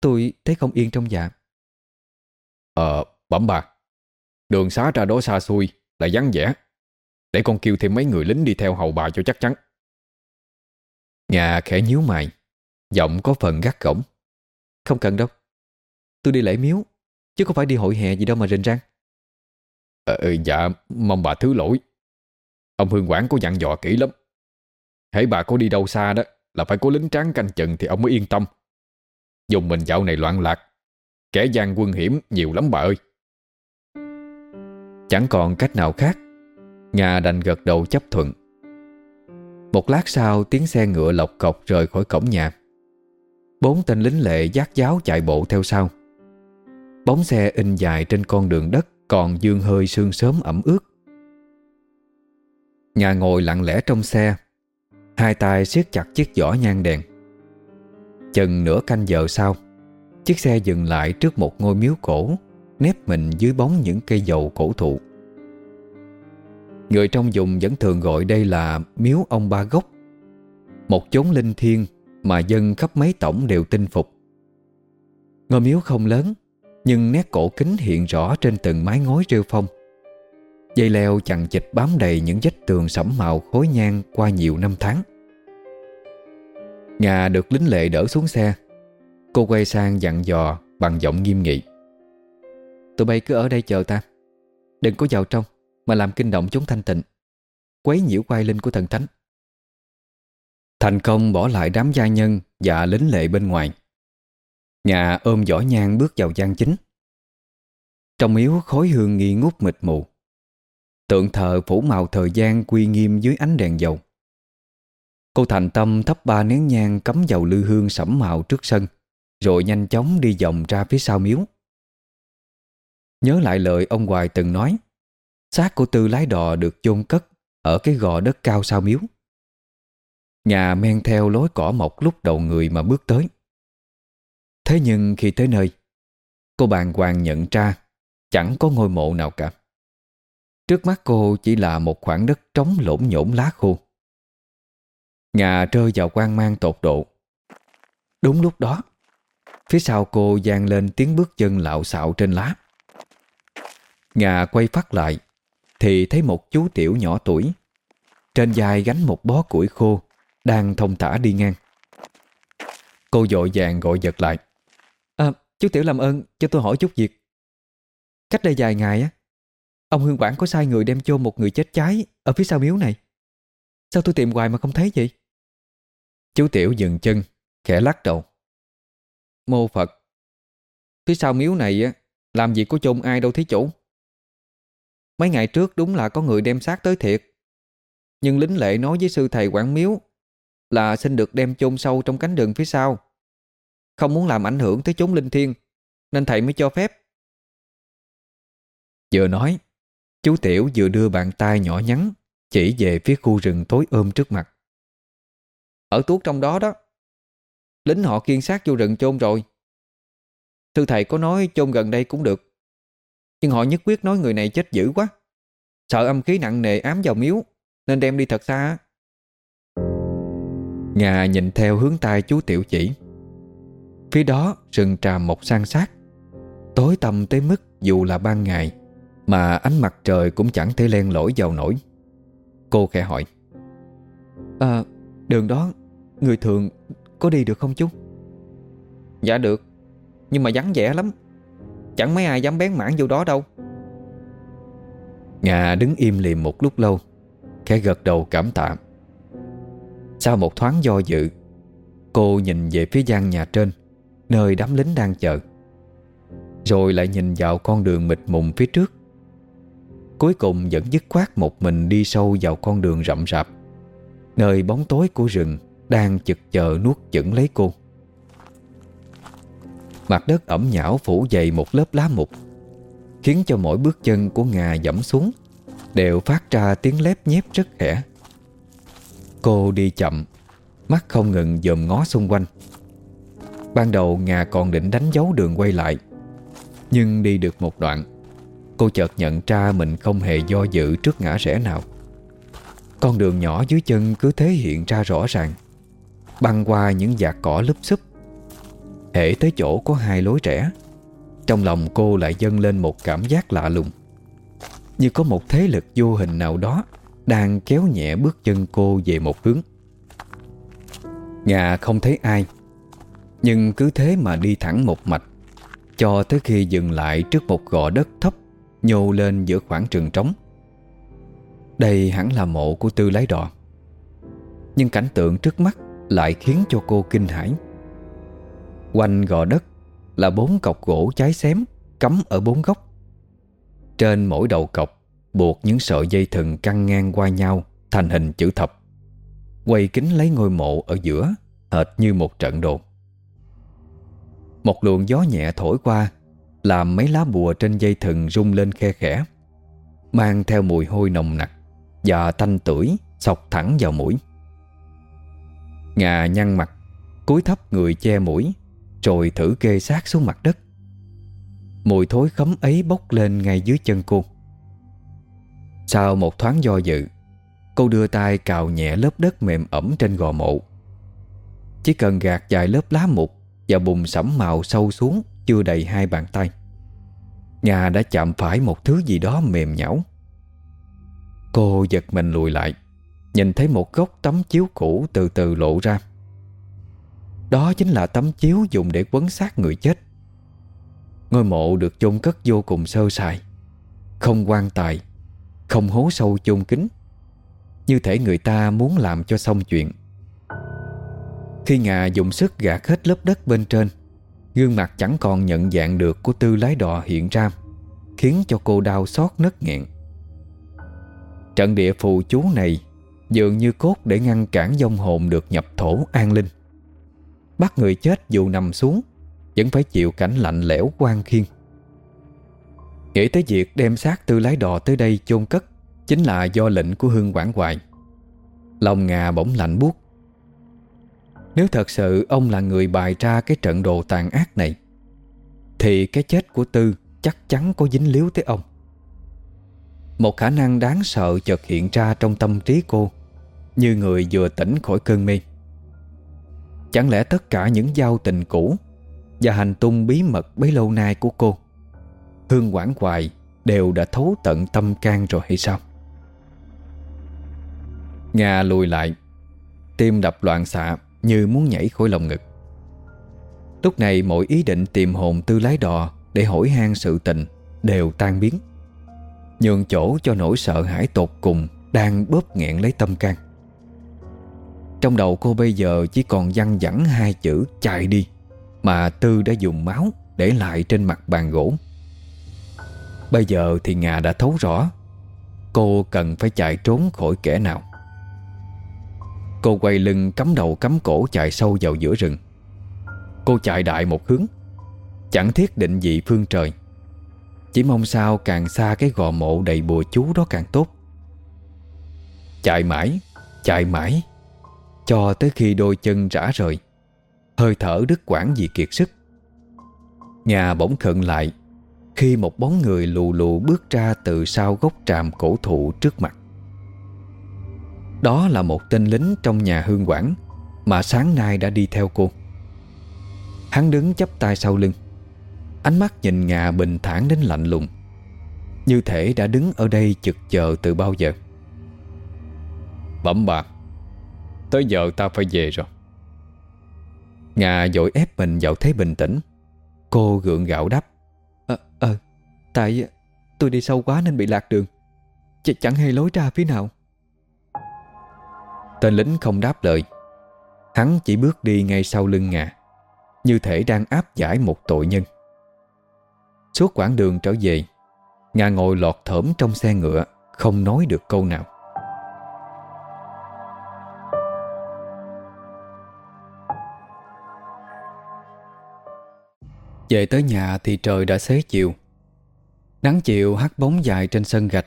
Tôi thấy không yên trong dạ Ờ bẩm bà. Đường xá ra đó xa xôi Lại vắng vẻ. Để con kêu thêm mấy người lính đi theo hầu bà cho chắc chắn. Nhà khẽ nhíu mày. Giọng có phần gắt gỏng. Không cần đâu. Tôi đi lễ miếu, Chứ không phải đi hội hè gì đâu mà rình rang. Ờ ừ, dạ mong bà thứ lỗi. Ông Hương Quảng có dặn dò kỹ lắm. Hãy bà có đi đâu xa đó Là phải có lính tráng canh chừng thì ông mới yên tâm. Dùng mình dạo này loạn lạc. Kẻ gian quân hiểm nhiều lắm bà ơi. Chẳng còn cách nào khác, Nga đành gật đầu chấp thuận. Một lát sau, tiếng xe ngựa lọc cọc rời khỏi cổng nhà. Bốn tên lính lệ giác giáo chạy bộ theo sau. Bóng xe in dài trên con đường đất, Còn dương hơi sương sớm ẩm ướt. Nga ngồi lặng lẽ trong xe, Hai tay siết chặt chiếc giỏ nhang đèn. Chừng nửa canh giờ sau Chiếc xe dừng lại trước một ngôi miếu cổ Nép mình dưới bóng những cây dầu cổ thụ. Người trong vùng vẫn thường gọi đây là miếu ông Ba Gốc. Một chốn linh thiêng mà dân khắp mấy tổng đều tin phục. Ngôi miếu không lớn, Nhưng nét cổ kính hiện rõ trên từng mái ngói rêu phong. Dây leo chằng chịch bám đầy những vách tường sẫm màu khối nhang qua nhiều năm tháng. Ngà được lính lệ đỡ xuống xe Cô quay sang dặn dò bằng giọng nghiêm nghị. Tụi bay cứ ở đây chờ ta. Đừng có vào trong, Mà làm kinh động chúng thanh tịnh. Quấy nhiễu quay linh của thần thánh. Thành công bỏ lại đám gia nhân Và lính lệ bên ngoài. Ngà ôm giỏ nhang bước vào gian chính. Trong yếu khói hương nghi ngút mịt mù. Tượng thờ phủ màu thời gian quy nghiêm dưới ánh đèn dầu. Cô thành tâm thắp ba nén nhang cắm dầu lư hương sẫm màu trước sân. Rồi nhanh chóng đi vòng ra phía sau miếu. Nhớ lại lời ông Hoài từng nói, xác của tư lái đò được chôn cất Ở cái gò đất cao sau miếu. Nhà men theo lối cỏ mọc lúc đầu người mà bước tới. Thế nhưng khi tới nơi, Cô bàng hoàng nhận ra Chẳng có ngôi mộ nào cả. Trước mắt cô chỉ là một khoảng đất trống lỗn nhổn lá khô. Ngà rơi vào quan mang tột độ. Đúng lúc đó Phía sau cô vang lên tiếng bước chân lạo xạo trên lá. Ngà quay phát lại Thì thấy một chú tiểu nhỏ tuổi. Trên vai gánh một bó củi khô Đang thông thả đi ngang. Cô dội vàng gọi giật lại. À chú tiểu làm ơn cho tôi hỏi chút việc. Cách đây vài ngày á Ông Hương Quảng có sai người đem chôn một người chết cháy Ở phía sau miếu này. Sao tôi tìm hoài mà không thấy vậy? Chú Tiểu dừng chân Khẽ lắc đầu Mô Phật. Phía sau miếu này á, Làm gì có chôn ai đâu thí chủ. Mấy ngày trước đúng là có người đem xác tới thiệt. Nhưng lính lệ nói với sư thầy quản miếu Là xin được đem chôn sâu trong cánh rừng phía sau. Không muốn làm ảnh hưởng tới chốn linh thiêng, Nên thầy mới cho phép. Vừa nói, Chú Tiểu vừa đưa bàn tay nhỏ nhắn Chỉ về phía khu rừng tối ôm trước mặt. Ở tuốt trong đó đó Lính họ kiên sát vô rừng chôn rồi. Sư thầy có nói chôn gần đây cũng được, Nhưng họ nhất quyết nói người này chết dữ quá. Sợ âm khí nặng nề ám vào miếu, Nên đem đi thật xa. Ngà nhìn theo hướng tay chú Tiểu chỉ. Phía đó rừng tràm một san sát. Tối tăm tới mức dù là ban ngày, mà ánh mặt trời cũng chẳng thể len lỏi vào nổi. Cô khẽ hỏi À đường đó, Người thường có đi được không chú? Dạ được Nhưng mà vắng vẻ lắm. Chẳng mấy ai dám bén mảng vô đó đâu. Ngà đứng im liềm một lúc lâu Khẽ gật đầu cảm tạ. Sau một thoáng do dự Cô nhìn về phía gian nhà trên Nơi đám lính đang chờ. Rồi lại nhìn vào con đường mịt mùng phía trước. Cuối cùng vẫn dứt khoát một mình đi sâu vào con đường rậm rạp Nơi bóng tối của rừng đang chực chờ nuốt chửng lấy cô. Mặt đất ẩm nhão phủ dày một lớp lá mục, Khiến cho mỗi bước chân của Ngà dẫm xuống, Đều phát ra tiếng lép nhép rất khẽ. Cô đi chậm, Mắt không ngừng dòm ngó xung quanh. Ban đầu Ngà còn định đánh dấu đường quay lại, Nhưng đi được một đoạn, Cô chợt nhận ra mình không hề do dự trước ngã rẽ nào. Con đường nhỏ dưới chân cứ thế hiện ra rõ ràng. Băng qua những dạc cỏ lúp xúp. Hệ tới chỗ có hai lối rẽ, Trong lòng cô lại dâng lên một cảm giác lạ lùng. Như có một thế lực vô hình nào đó Đang kéo nhẹ bước chân cô về một hướng. Ngà không thấy ai, Nhưng cứ thế mà đi thẳng một mạch, Cho tới khi dừng lại trước một gò đất thấp, Nhô lên giữa khoảng rừng trống. Đây hẳn là mộ của tư lái đò. Nhưng cảnh tượng trước mắt lại khiến cho cô kinh hãi. Quanh gò đất Là bốn cọc gỗ cháy xém Cắm ở bốn góc. Trên mỗi đầu cọc Buộc những sợi dây thừng căng ngang qua nhau Thành hình chữ thập. Quay kính lấy ngôi mộ ở giữa, Hệt như một trận đồ Một luồng gió nhẹ thổi qua, Làm mấy lá bùa trên dây thừng rung lên khe khẽ, Mang theo mùi hôi nồng nặc Và tanh tưởi Sọc thẳng vào mũi. Ngà nhăn mặt, cúi thấp người che mũi, Rồi thử kê sát xuống mặt đất. Mùi thối khấm ấy bốc lên ngay dưới chân cô. Sau một thoáng do dự, Cô đưa tay cào nhẹ lớp đất mềm ẩm trên gò mộ. Chỉ cần gạt vài lớp lá mục Và bùn sẫm màu sâu xuống Chưa đầy hai bàn tay, ngà đã chạm phải một thứ gì đó mềm nhão. Cô giật mình lùi lại. Nhìn thấy một góc tấm chiếu cũ từ từ lộ ra. Đó chính là tấm chiếu dùng để quấn xác người chết. Ngôi mộ được chôn cất vô cùng sơ sài, Không quan tài, Không hố sâu chôn kính như thể người ta muốn làm cho xong chuyện. Khi Ngà dùng sức gạt hết lớp đất bên trên, Gương mặt chẳng còn nhận dạng được của tư lái đò hiện ra, Khiến cho cô đau xót nứt nghẹn. Trận địa phù chú này Dường như cốt để ngăn cản dông hồn được nhập thổ an linh. Bắt người chết dù nằm xuống, Vẫn phải chịu cảnh lạnh lẽo quan khiên. Nghĩ tới việc đem xác tư lái đò tới đây chôn cất, Chính là do lệnh của Hương Quảng Hoài. Lòng ngà bỗng lạnh buốt. Nếu thật sự ông là người bài ra cái trận đồ tàn ác này, Thì cái chết của Tư chắc chắn có dính líu tới ông. Một khả năng đáng sợ chợt hiện ra trong tâm trí cô. Như người vừa tỉnh khỏi cơn mê. Chẳng lẽ tất cả những giao tình cũ Và hành tung bí mật bấy lâu nay của cô, Hương Quảng Hoài đều đã thấu tận tâm can rồi hay sao? Nga lùi lại, Tim đập loạn xạ Như muốn nhảy khỏi lồng ngực. Lúc này mọi ý định tìm hồn tư lái đò Để hỏi han sự tình Đều tan biến. Nhường chỗ cho nỗi sợ hãi tột cùng Đang bóp nghẹn lấy tâm can. Trong đầu cô bây giờ Chỉ còn văng vẳng hai chữ chạy đi Mà Tư đã dùng máu Để lại trên mặt bàn gỗ. Bây giờ thì Ngà đã thấu rõ Cô cần phải chạy trốn khỏi kẻ nào. Cô quay lưng cắm đầu cắm cổ chạy sâu vào giữa rừng. Cô chạy đại một hướng Chẳng thiết định vị phương trời. Chỉ mong sao càng xa cái gò mộ đầy bùa chú đó càng tốt. Chạy mãi, chạy mãi. Cho tới khi đôi chân rã rời. Hơi thở đứt quãng vì kiệt sức. Nhà bỗng khận lại Khi một bóng người lù lù bước ra từ sau gốc tràm cổ thụ trước mặt. Đó là một tên lính trong nhà hương quảng Mà sáng nay đã đi theo cô. Hắn đứng chắp tay sau lưng. Ánh mắt nhìn ngà bình thản đến lạnh lùng. Như thể đã đứng ở đây chực chờ từ bao giờ. Bẩm bạc. Tới giờ ta phải về rồi. Ngà dội ép mình vào thế bình tĩnh. Cô gượng gạo đáp à, Tại tôi đi sâu quá nên bị lạc đường. Ch Chẳng hay lối ra phía nào. Tên lính không đáp lời. Hắn chỉ bước đi ngay sau lưng ngà Như thể đang áp giải một tội nhân. Suốt quãng đường trở về Ngà ngồi lọt thởm trong xe ngựa Không nói được câu nào Về tới nhà thì trời đã xế chiều. Nắng chiều hắt bóng dài trên sân gạch.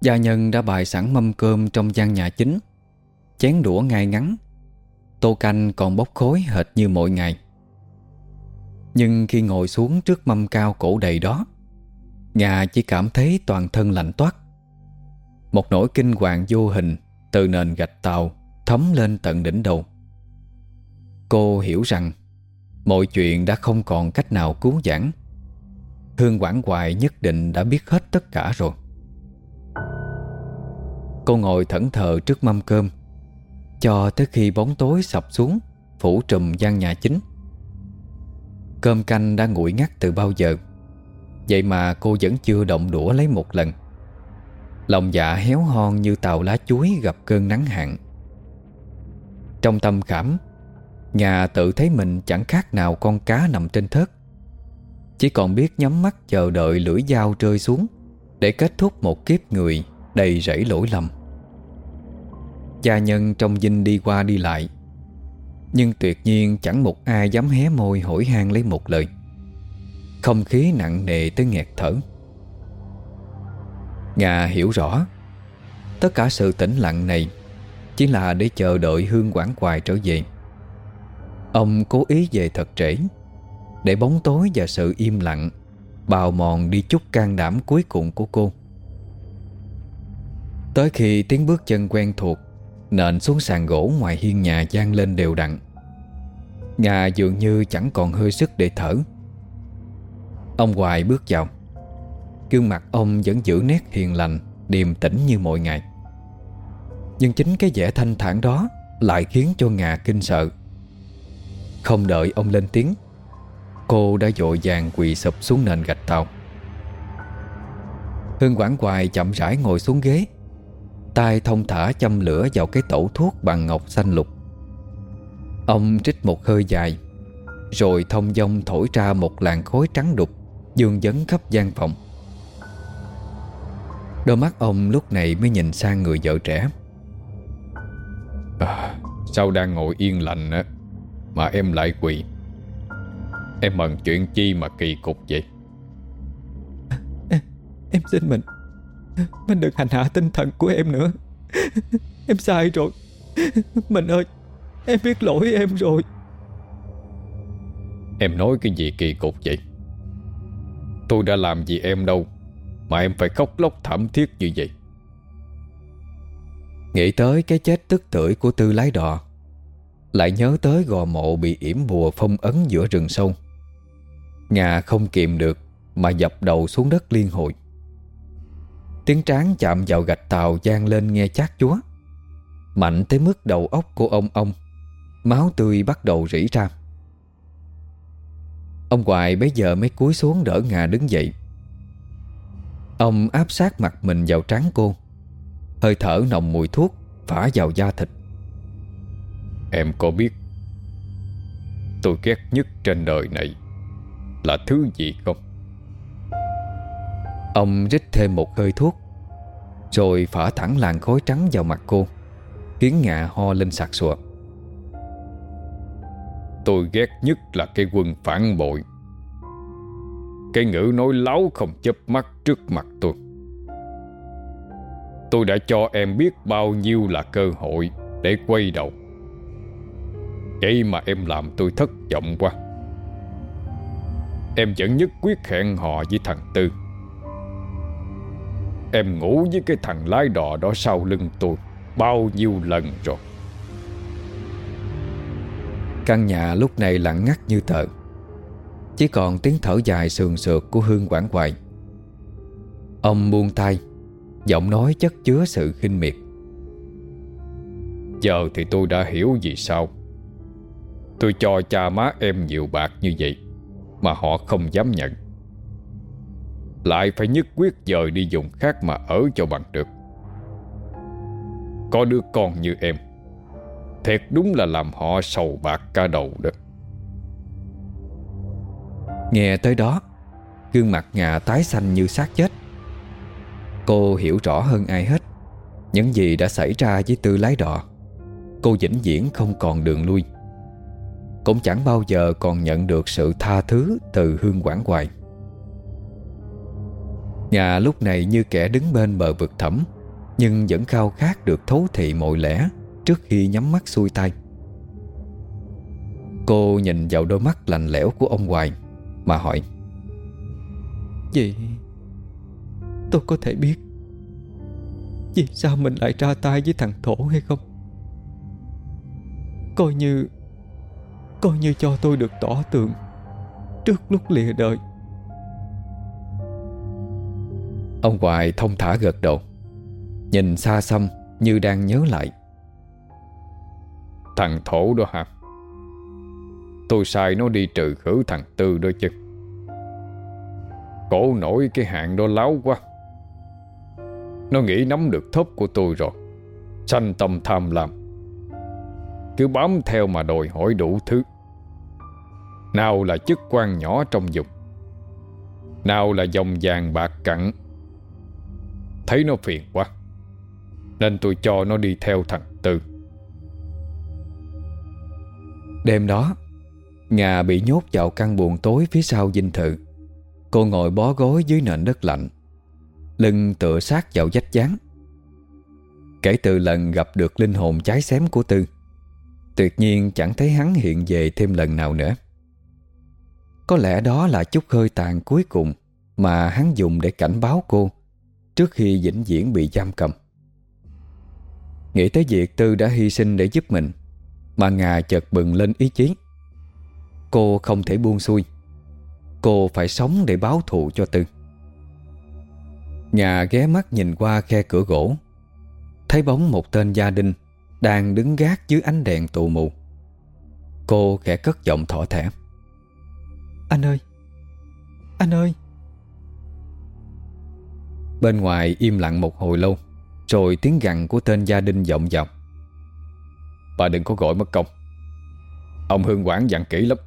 Gia nhân đã bày sẵn mâm cơm trong gian nhà chính, Chén đũa ngay ngắn. Tô canh còn bốc khối hệt như mọi ngày. Nhưng khi ngồi xuống trước mâm cao cổ đầy đó Ngà chỉ cảm thấy toàn thân lạnh toát. Một nỗi kinh hoàng vô hình Từ nền gạch tàu Thấm lên tận đỉnh đầu. Cô hiểu rằng Mọi chuyện đã không còn cách nào cứu giãn Hương Quảng Hoài nhất định đã biết hết tất cả rồi. Cô ngồi thẫn thờ trước mâm cơm, Cho tới khi bóng tối sập xuống, Phủ trùm gian nhà chính. Cơm canh đã nguội ngắt từ bao giờ, Vậy mà cô vẫn chưa động đũa lấy một lần. Lòng dạ héo hon như tàu lá chuối gặp cơn nắng hạn. Trong tâm khảm Nhà tự thấy mình chẳng khác nào con cá nằm trên thớt. Chỉ còn biết nhắm mắt chờ đợi lưỡi dao rơi xuống, Để kết thúc một kiếp người đầy rẫy lỗi lầm. Gia nhân trong dinh đi qua đi lại, Nhưng tuyệt nhiên chẳng một ai dám hé môi hỏi han lấy một lời. Không khí nặng nề tới nghẹt thở. Ngà hiểu rõ, Tất cả sự tĩnh lặng này Chỉ là để chờ đợi Hương Quảng Hoài trở về. Ông cố ý về thật trễ, Để bóng tối và sự im lặng Bào mòn đi chút can đảm cuối cùng của cô. Tới khi tiếng bước chân quen thuộc Nện xuống sàn gỗ ngoài hiên nhà gian lên đều đặn. Ngà dường như chẳng còn hơi sức để thở. Ông Hoài bước vào. Gương mặt ông vẫn giữ nét hiền lành, Điềm tĩnh như mọi ngày. Nhưng chính cái vẻ thanh thản đó Lại khiến cho Ngà kinh sợ. Không đợi ông lên tiếng Cô đã dội vàng quỳ sụp xuống nền gạch tàu. Hương Quảng Hoài chậm rãi ngồi xuống ghế tay thông thả châm lửa vào cái tổ thuốc bằng ngọc xanh lục. Ông trích một hơi dài Rồi thông dong thổi ra một làn khối trắng đục Dương dấn khắp gian phòng. Đôi mắt ông lúc này mới nhìn sang người vợ trẻ. À, Sao đang ngồi yên lành á? Mà em lại quỳ. Em mần chuyện chi mà kỳ cục vậy? Em, em xin mình Mình đừng hành hạ tinh thần của em nữa. Em sai rồi. Mình ơi Em biết lỗi em rồi. Em nói cái gì kỳ cục vậy? Tôi đã làm gì em đâu Mà em phải khóc lóc thảm thiết như vậy? Nghĩ tới cái chết tức tưởi của tư lái đò lại nhớ tới gò mộ bị yểm bùa phong ấn giữa rừng sâu. Ngà không kìm được Mà dập đầu xuống đất liên hồi. Tiếng tráng chạm vào gạch tàu gian lên nghe chát chúa. Mạnh tới mức đầu óc của ông ông, Máu tươi bắt đầu rỉ ra. Ông Hoài bấy giờ mới cúi xuống đỡ ngà đứng dậy. Ông áp sát mặt mình vào trán cô, Hơi thở nồng mùi thuốc Phả vào da thịt. Em có biết Tôi ghét nhất trên đời này Là thứ gì không? Ông rít thêm một hơi thuốc Rồi phả thẳng làn khói trắng vào mặt cô Khiến ngạ ho lên sạc sụa. Tôi ghét nhất là cái quân phản bội. Cái ngữ nói láo không chớp mắt trước mặt tôi. Tôi đã cho em biết bao nhiêu là cơ hội Để quay đầu Vậy mà em làm tôi thất vọng quá. Em vẫn nhất quyết hẹn hò với thằng Tư. Em ngủ với cái thằng lái đò đó sau lưng tôi Bao nhiêu lần rồi. Căn nhà lúc này lặng ngắt như tờ. Chỉ còn tiếng thở dài sườn sượt của Hương Quảng Hoài. Ông buông tay Giọng nói chất chứa sự khinh miệt. Giờ thì tôi đã hiểu vì sao Tôi cho cha má em nhiều bạc như vậy Mà họ không dám nhận. Lại phải nhất quyết dời đi dùng khác mà ở cho bằng được. Có đứa con như em, Thiệt đúng là làm họ sầu bạc cả đầu đó. Nghe tới đó, Gương mặt ngà tái xanh như xác chết. Cô hiểu rõ hơn ai hết Những gì đã xảy ra với tư lái đò. Cô vĩnh viễn không còn đường lui. Cũng chẳng bao giờ còn nhận được sự tha thứ từ Hương Quảng Hoài. Nhà lúc này như kẻ đứng bên bờ vực thẳm, Nhưng vẫn khao khát được thấu thị mọi lẽ Trước khi nhắm mắt xuôi tay. Cô nhìn vào đôi mắt lạnh lẽo của ông Hoài Mà hỏi, Dì, Tôi có thể biết Vì sao mình lại ra tay với thằng Thổ hay không? Coi như Coi như cho tôi được tỏ tường Trước lúc lìa đời. Ông Hoài thông thả gật đầu Nhìn xa xăm như đang nhớ lại. Thằng thổ đó hả? Tôi sai nó đi trừ khử thằng Tư đó chứ. Cổ nổi cái hạn đó láo quá. Nó nghĩ nắm được thấp của tôi rồi Sanh tâm tham lam cứ bám theo mà đòi hỏi đủ thứ. Nào là chức quan nhỏ trong dục, Nào là dòng vàng bạc cặn. Thấy nó phiền quá, Nên tôi cho nó đi theo thằng Tư. Đêm đó Ngà bị nhốt vào căn buồng tối phía sau dinh thự. Cô ngồi bó gối dưới nền đất lạnh, Lưng tựa sát vào vách dáng Kể từ lần gặp được linh hồn trái xém của Tư Tuyệt nhiên chẳng thấy hắn hiện về thêm lần nào nữa. Có lẽ đó là chút hơi tàn cuối cùng Mà hắn dùng để cảnh báo cô Trước khi vĩnh viễn bị giam cầm. Nghĩ tới việc Tư đã hy sinh để giúp mình, Mà Ngà chợt bừng lên ý chí. Cô không thể buông xuôi. Cô phải sống để báo thù cho Tư. Ngà ghé mắt nhìn qua khe cửa gỗ, Thấy bóng một tên gia đình đang đứng gác dưới ánh đèn tù mù. Cô khẽ cất giọng thỏ thẻ. Anh ơi! Anh ơi! Bên ngoài im lặng một hồi lâu Rồi tiếng gằn của tên gia đình vọng vào. Bà đừng có gọi mất công. Ông Hương Quảng dặn kỹ lắm.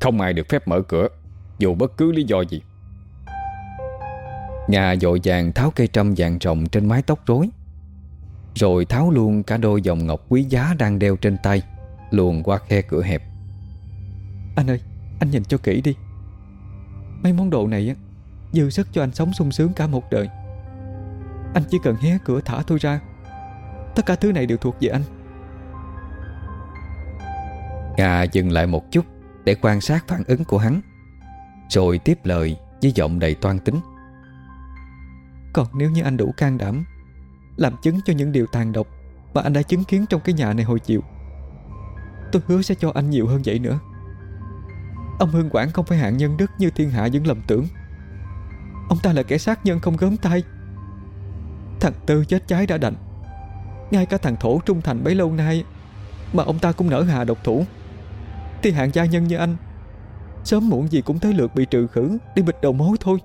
Không ai được phép mở cửa Dù bất cứ lý do gì. Nga dội vàng tháo cây trâm vàng rồng trên mái tóc rối Rồi tháo luôn cả đôi vòng ngọc quý giá đang đeo trên tay Luồn qua khe cửa hẹp. Anh ơi Anh nhìn cho kỹ đi. Mấy món đồ này á Dư sức cho anh sống sung sướng cả một đời. Anh chỉ cần hé cửa thả tôi ra. Tất cả thứ này đều thuộc về anh. Nga dừng lại một chút Để quan sát phản ứng của hắn Rồi tiếp lời với giọng đầy toan tính. Còn nếu như anh đủ can đảm làm chứng cho những điều tàn độc Mà anh đã chứng kiến trong cái nhà này hồi chiều. Tôi hứa sẽ cho anh nhiều hơn vậy nữa. Ông Hương Quảng không phải hạng nhân đức như thiên hạ những lầm tưởng. Ông ta là kẻ sát nhân không gớm tay Thằng Tư chết cháy đã đành. Ngay cả thằng Thổ trung thành bấy lâu nay Mà ông ta cũng nở hà độc thủ. Thì hạng gia nhân như anh, Sớm muộn gì cũng tới lượt bị trừ khử, Đi bịt đầu mối thôi.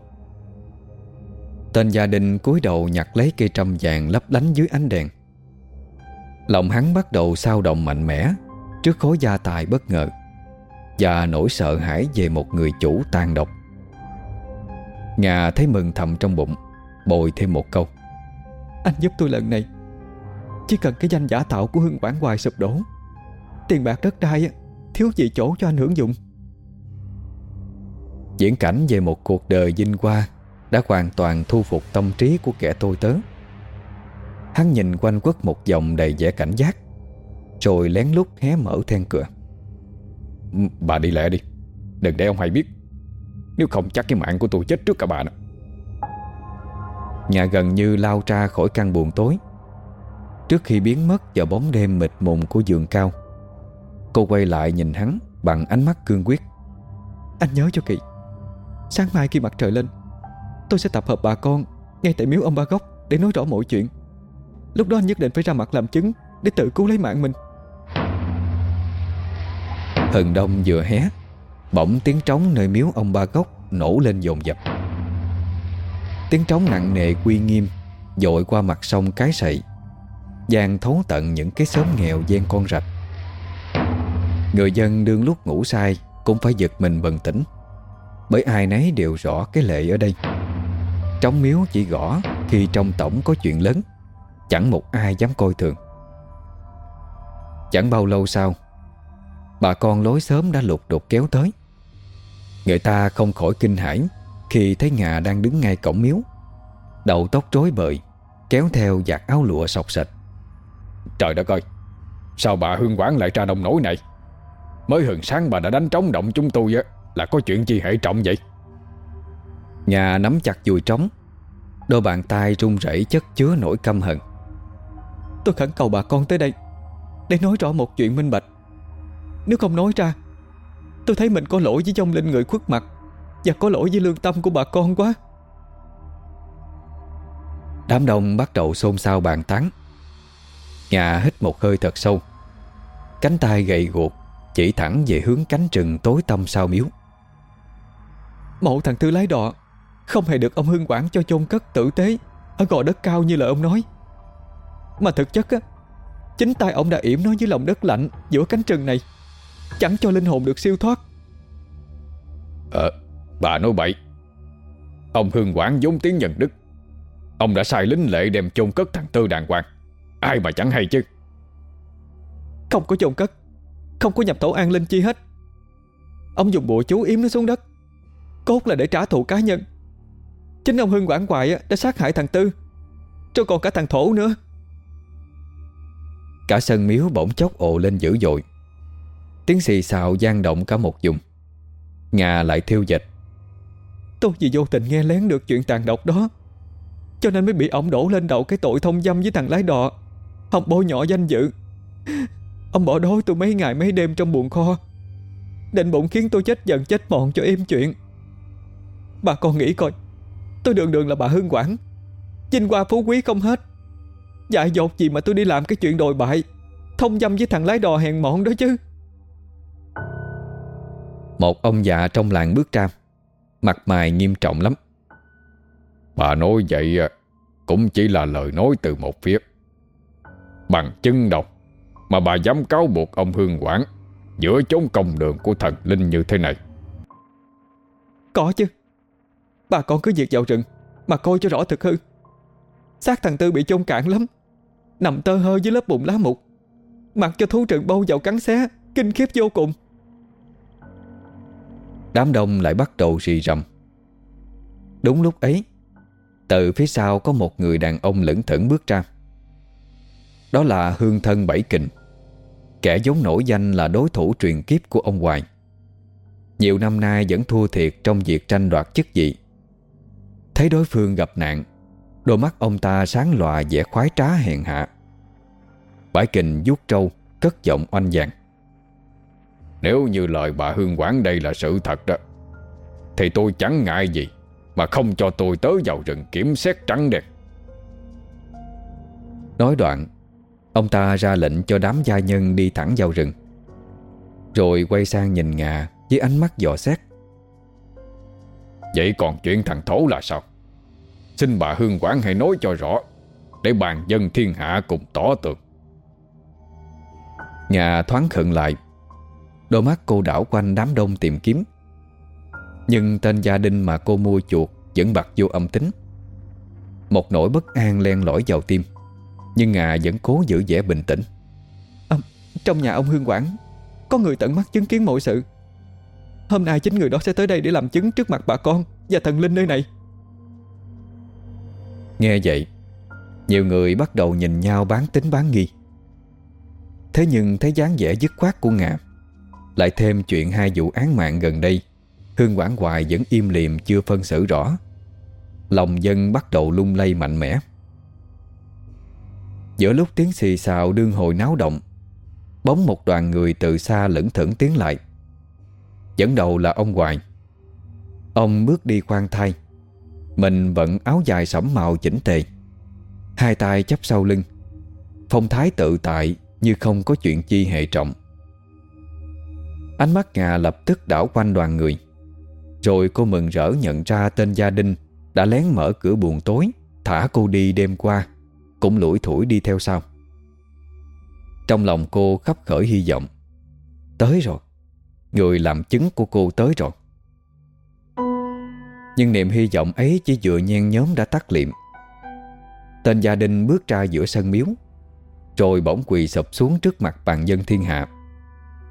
Tên gia đình cúi đầu nhặt lấy cây trâm vàng lấp lánh dưới ánh đèn. Lòng hắn bắt đầu sao động mạnh mẽ, Trước khối gia tài bất ngờ, Và nỗi sợ hãi về một người chủ tàn độc. Ngà thấy mừng thầm trong bụng, Bồi thêm một câu. Anh giúp tôi lần này. Chỉ cần cái danh giả tạo của Hương Quảng Hoài sụp đổ, Tiền bạc đất đai Thiếu gì chỗ cho anh hưởng dụng. Diễn cảnh về một cuộc đời vinh hoa đã hoàn toàn thu phục tâm trí của kẻ tôi tớ. Hắn nhìn quanh quất một vòng đầy vẻ cảnh giác, Rồi lén lút hé mở then cửa. Bà đi lẹ đi, Đừng để ông hay biết. Nếu không chắc cái mạng của tôi chết trước cả bà nữa Nhà gần như lao ra khỏi căn buồng tối. Trước khi biến mất vào bóng đêm mịt mùng của giường cao, Cô quay lại nhìn hắn bằng ánh mắt cương quyết. Anh nhớ cho kỹ Sáng mai khi mặt trời lên Tôi sẽ tập hợp bà con, Ngay tại miếu ông Ba Gốc Để nói rõ mọi chuyện. Lúc đó anh nhất định phải ra mặt làm chứng, Để tự cứu lấy mạng mình. Hừng đông vừa hé, Bỗng tiếng trống nơi miếu ông Ba Gốc Nổ lên dồn dập. Tiếng trống nặng nề quy nghiêm, Dội qua mặt sông cái sậy Giang thấu tận những cái xóm nghèo gian con rạch. Người dân đương lúc ngủ say Cũng phải giật mình bần tỉnh, Bởi ai nấy đều rõ cái lệ ở đây. Trống miếu chỉ gõ Khi trong tổng có chuyện lớn, Chẳng một ai dám coi thường. Chẳng bao lâu sau, Bà con lối sớm đã lục đục kéo tới. Người ta không khỏi kinh hãi Khi thấy ngà đang đứng ngay cổng miếu, Đầu tóc rối bời, Kéo theo giặt áo lụa sọc sạch Trời đất ơi, Sao bà Hương Quảng lại ra nông nổi này? Mới hừng sáng bà đã đánh trống động chúng tôi á, Là có chuyện gì hệ trọng vậy? Nhà nắm chặt dùi trống. Đôi bàn tay run rẩy chất chứa nỗi căm hận. Tôi khẩn cầu bà con tới đây Để nói rõ một chuyện minh bạch. Nếu không nói ra, Tôi thấy mình có lỗi với trong linh người khuất mặt Và có lỗi với lương tâm của bà con quá. Đám đông bắt đầu xôn xao bàn tán. Ngà hít một hơi thật sâu. Cánh tay gầy guộc Chỉ thẳng về hướng cánh rừng tối tăm sau miếu. Mộ thằng Tư lái đọ không hề được ông Hưng quản cho chôn cất tử tế. Ở gò đất cao như lời ông nói. Mà thực chất á Chính tay ông đã yểm nó dưới lòng đất lạnh Giữa cánh rừng này. Chẳng cho linh hồn được siêu thoát. Ờ Bà nói bậy. Ông Hương Quảng vốn tiếng nhận đức. Ông đã sai lính lệ đem chôn cất thằng Tư đàng hoàng. Ai mà chẳng hay chứ? Không có chôn cất. Không có nhập tổ an linh chi hết. Ông dùng bùa chú yếm nó xuống đất. Cốt là để trả thù cá nhân Chính ông Hưng Quảng Hoài đã sát hại thằng Tư. Cho còn cả thằng Thổ nữa. Cả sân miếu bỗng chốc ồ lên dữ dội. Tiếng xì xào gian động cả một vùng. Ngà lại thiêu dịch Tôi vì vô tình nghe lén được chuyện tàn độc đó Cho nên mới bị ông đổ lên đầu cái tội thông dâm với thằng lái đò. Ông bôi nhỏ danh dự. Ông bỏ đói tôi mấy ngày mấy đêm trong buồng kho. Định bụng khiến tôi chết dần chết mòn cho êm chuyện. Bà con nghĩ coi Tôi đường đường là bà Hương Quảng. Vinh qua phú quý không hết. Dại dột gì mà tôi đi làm cái chuyện đồi bại. Thông dâm với thằng lái đò hèn mọn đó chứ. Một ông già trong làng bước ra. Mặt mày nghiêm trọng lắm. Bà nói vậy Cũng chỉ là lời nói từ một phía. Bằng chứng đâu Mà bà dám cáo buộc ông Hương Quảng Giữa chốn công đường của thần linh như thế này. Có chứ Bà con cứ việc vào rừng, Mà coi cho rõ thực hư. Xác thằng Tư bị chôn cạn lắm, Nằm tơ hơ dưới lớp bụng lá mục. Mặc cho thú rừng bâu vào cắn xé, Kinh khiếp vô cùng. Đám đông lại bắt đầu rì rầm. Đúng lúc ấy, Từ phía sau có một người đàn ông lững thững bước ra. Đó là hương thân Bảy Kình, Kẻ giống nổi danh là đối thủ truyền kiếp của ông Hoài. Nhiều năm nay vẫn thua thiệt trong việc tranh đoạt chức vị. Thấy đối phương gặp nạn, Đôi mắt ông ta sáng lòa vẻ khoái trá hèn hạ. Bãi kình vuốt trâu, Cất giọng oanh vàng. Nếu như lời bà Hương Quảng đây là sự thật đó, Thì tôi chẳng ngại gì Mà không cho tôi tới vào rừng kiểm xét trắng đen. Nói đoạn, Ông ta ra lệnh cho đám gia nhân đi thẳng vào rừng, Rồi quay sang nhìn ngà Với ánh mắt dò xét. Vậy còn chuyện thằng Thổ là sao? Xin bà Hương Quảng hãy nói cho rõ Để bàn dân thiên hạ cùng tỏ tường. Ngà thoáng khựng lại. Đôi mắt cô đảo quanh đám đông tìm kiếm. Nhưng tên gia đình mà cô mua chuột Vẫn bật vô âm tính. Một nỗi bất an len lỏi vào tim Nhưng Ngà vẫn cố giữ vẻ bình tĩnh. À, Trong nhà ông Hương Quảng Có người tận mắt chứng kiến mọi sự Hôm nay chính người đó sẽ tới đây để làm chứng trước mặt bà con Và thần linh nơi này. Nghe vậy Nhiều người bắt đầu nhìn nhau bán tính bán nghi. Thế nhưng thấy dáng vẻ dứt khoát của ngạ, Lại thêm chuyện hai vụ án mạng gần đây Hương Quảng Hoài vẫn im liềm chưa phân xử rõ. Lòng dân bắt đầu lung lay mạnh mẽ. Giữa lúc tiếng xì xào đương hồi náo động Bóng một đoàn người từ xa lững thững tiến lại. Dẫn đầu là ông Hoài. Ông bước đi khoan thai. Mình vẫn áo dài sẫm màu chỉnh tề. Hai tay chắp sau lưng. Phong thái tự tại Như không có chuyện chi hệ trọng. Ánh mắt ngà lập tức đảo quanh đoàn người. Rồi cô mừng rỡ nhận ra tên gia đình Đã lén mở cửa buồn tối, Thả cô đi đêm qua, Cũng lủi thủi đi theo sau. Trong lòng cô khắp khởi hy vọng. Tới rồi. Người làm chứng của cô tới rồi. Nhưng niềm hy vọng ấy chỉ vừa nhen nhóm đã tắt liệm. Tên gia đình bước ra giữa sân miếu, Rồi bỗng quỳ sụp xuống trước mặt bàn dân thiên hạ,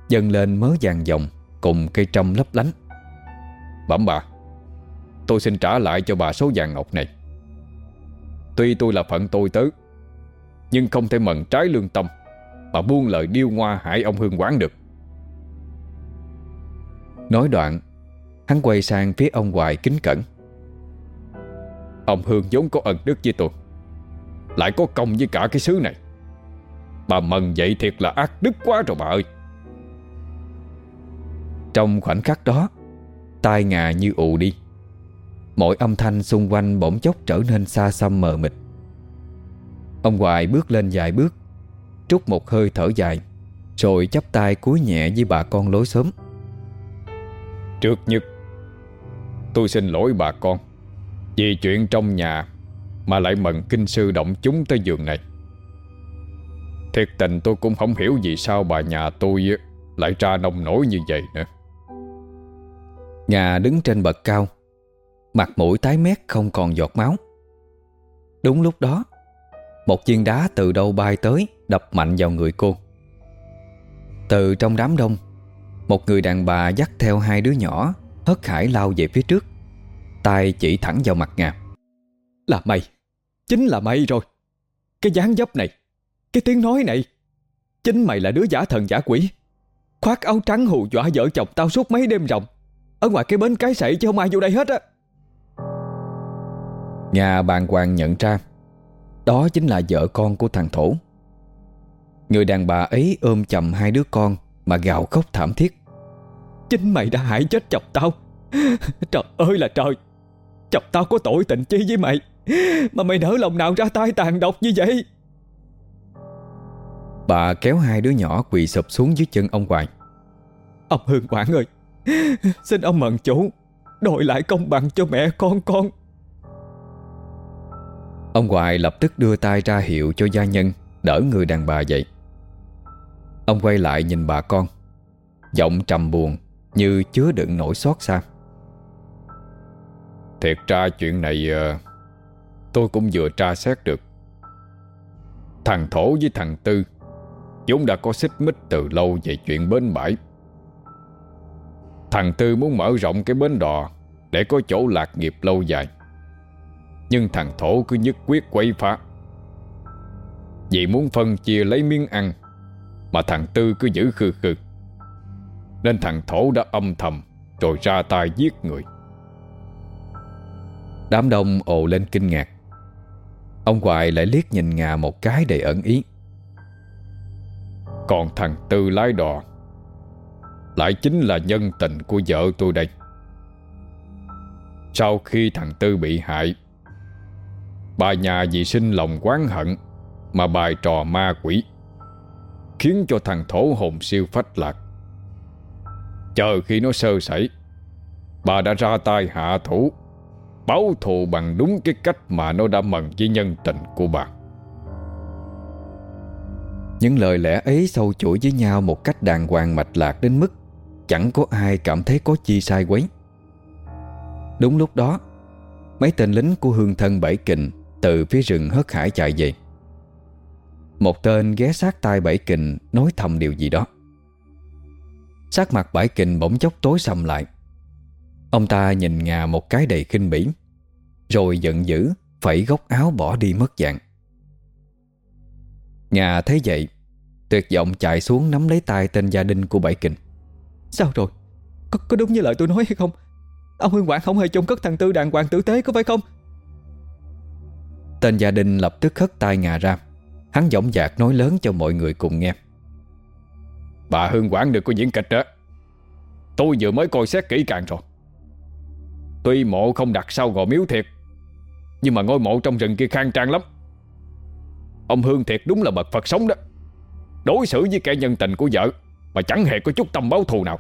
Dâng lên mớ vàng dòng Cùng cây trâm lấp lánh. Bẩm bà, Tôi xin trả lại cho bà số vàng ngọc này. Tuy tôi là phận tôi tớ, Nhưng không thể mần trái lương tâm. Mà buông lời điêu ngoa hại ông Hương quán được. Nói đoạn, Hắn quay sang phía ông Hoài kính cẩn. Ông Hương vốn có ân đức với tôi, Lại có công với cả cái xứ này. Bà mần vậy thiệt là ác đức quá rồi bà ơi. Trong khoảnh khắc đó, Tai ngà như ù đi. Mọi âm thanh xung quanh bỗng chốc trở nên xa xăm mờ mịt. Ông Hoài bước lên vài bước, Trút một hơi thở dài, Rồi chắp tay cúi nhẹ với bà con lối xóm. Trước nhất. Tôi xin lỗi bà con, Vì chuyện trong nhà Mà lại mận kinh sư động chúng tới giường này. Thiệt tình tôi cũng không hiểu Vì sao bà nhà tôi Lại ra nông nổi như vậy nữa. Nhà đứng trên bậc cao, Mặt mũi tái mét không còn giọt máu. Đúng lúc đó, Một viên đá từ đâu bay tới Đập mạnh vào người cô. Từ trong đám đông một người đàn bà dắt theo hai đứa nhỏ Hất hải lao về phía trước. Tay chỉ thẳng vào mặt Nga Là mày. Chính là mày rồi. Cái dáng dấp này Cái tiếng nói này. Chính mày là đứa giả thần giả quỷ. Khoác áo trắng hù dọa vợ chồng tao suốt mấy đêm ròng. Ở ngoài cái bến cái sậy chứ không ai vô đây hết á. Nhà bàn hoàng nhận ra Đó chính là vợ con của thằng Thổ. Người đàn bà ấy ôm chầm hai đứa con Mà gào khóc thảm thiết Chính mày đã hại chết chồng tao. Trời ơi là trời. Chồng tao có tội tình chi với mày? Mà mày nỡ lòng nào ra tay tàn độc như vậy? Bà kéo hai đứa nhỏ quỳ sụp xuống dưới chân ông Hoài Ông Hương Quảng ơi Xin ông mận chủ Đòi lại công bằng cho mẹ con con. Ông Hoài lập tức đưa tay ra hiệu cho gia nhân Đỡ người đàn bà dậy. Ông quay lại nhìn bà con Giọng trầm buồn như chứa đựng nỗi xót xa. Thiệt ra chuyện này ờ, Tôi cũng vừa tra xét được. Thằng Thổ với thằng Tư Chúng đã có xích mích từ lâu về chuyện bến bãi. Thằng Tư muốn mở rộng cái bến đò Để có chỗ lạc nghiệp lâu dài. Nhưng thằng Thổ cứ nhất quyết quay phá. Vì muốn phân chia lấy miếng ăn Mà thằng Tư cứ giữ khư khư. Nên thằng Thổ đã âm thầm, Rồi ra tay giết người. Đám đông ồ lên kinh ngạc. Ông Hoài lại liếc nhìn Ngà một cái đầy ẩn ý. Còn thằng Tư lái đò, Lại chính là nhân tình của vợ tôi đây. Sau khi thằng Tư bị hại, Bà nhà vì sinh lòng quán hận Mà bài trò ma quỷ, Khiến cho thằng thổ hồn siêu phách lạc. Chờ khi nó sơ sẩy, Bà đã ra tay hạ thủ, Báo thù bằng đúng cái cách mà nó đã mần với nhân tình của bà. Những lời lẽ ấy sâu chuỗi với nhau một cách đàng hoàng mạch lạc đến mức Chẳng có ai cảm thấy có chi sai quấy. Đúng lúc đó, Mấy tên lính của hương thân Bảy Kình Từ phía rừng hớt hải chạy về. Một tên ghé sát tai Bảy Kình Nói thầm điều gì đó. Sát mặt Bảy Kình bỗng chốc tối sầm lại. Ông ta nhìn Ngà một cái đầy khinh bỉ Rồi giận dữ Phẩy góc áo bỏ đi mất dạng. Ngà thấy vậy Tuyệt vọng chạy xuống nắm lấy tay tên gia đình của Bảy Kình Sao rồi? Có, có đúng như lời tôi nói hay không? Ông Hương Quảng không hề chôn cất thằng Tư đàng hoàng tử tế có phải không? Tên gia đình lập tức hất tay Ngà ra. Hắn giọng dạc nói lớn cho mọi người cùng nghe Bà Hương Quảng được có diễn kịch đó. Tôi vừa mới coi xét kỹ càng rồi. Tuy mộ không đặt sau gò miếu thiệt, Nhưng mà ngôi mộ trong rừng kia khang trang lắm. Ông Hương thiệt đúng là bậc Phật sống đó. Đối xử với kẻ nhân tình của vợ Mà chẳng hề có chút tâm báo thù nào.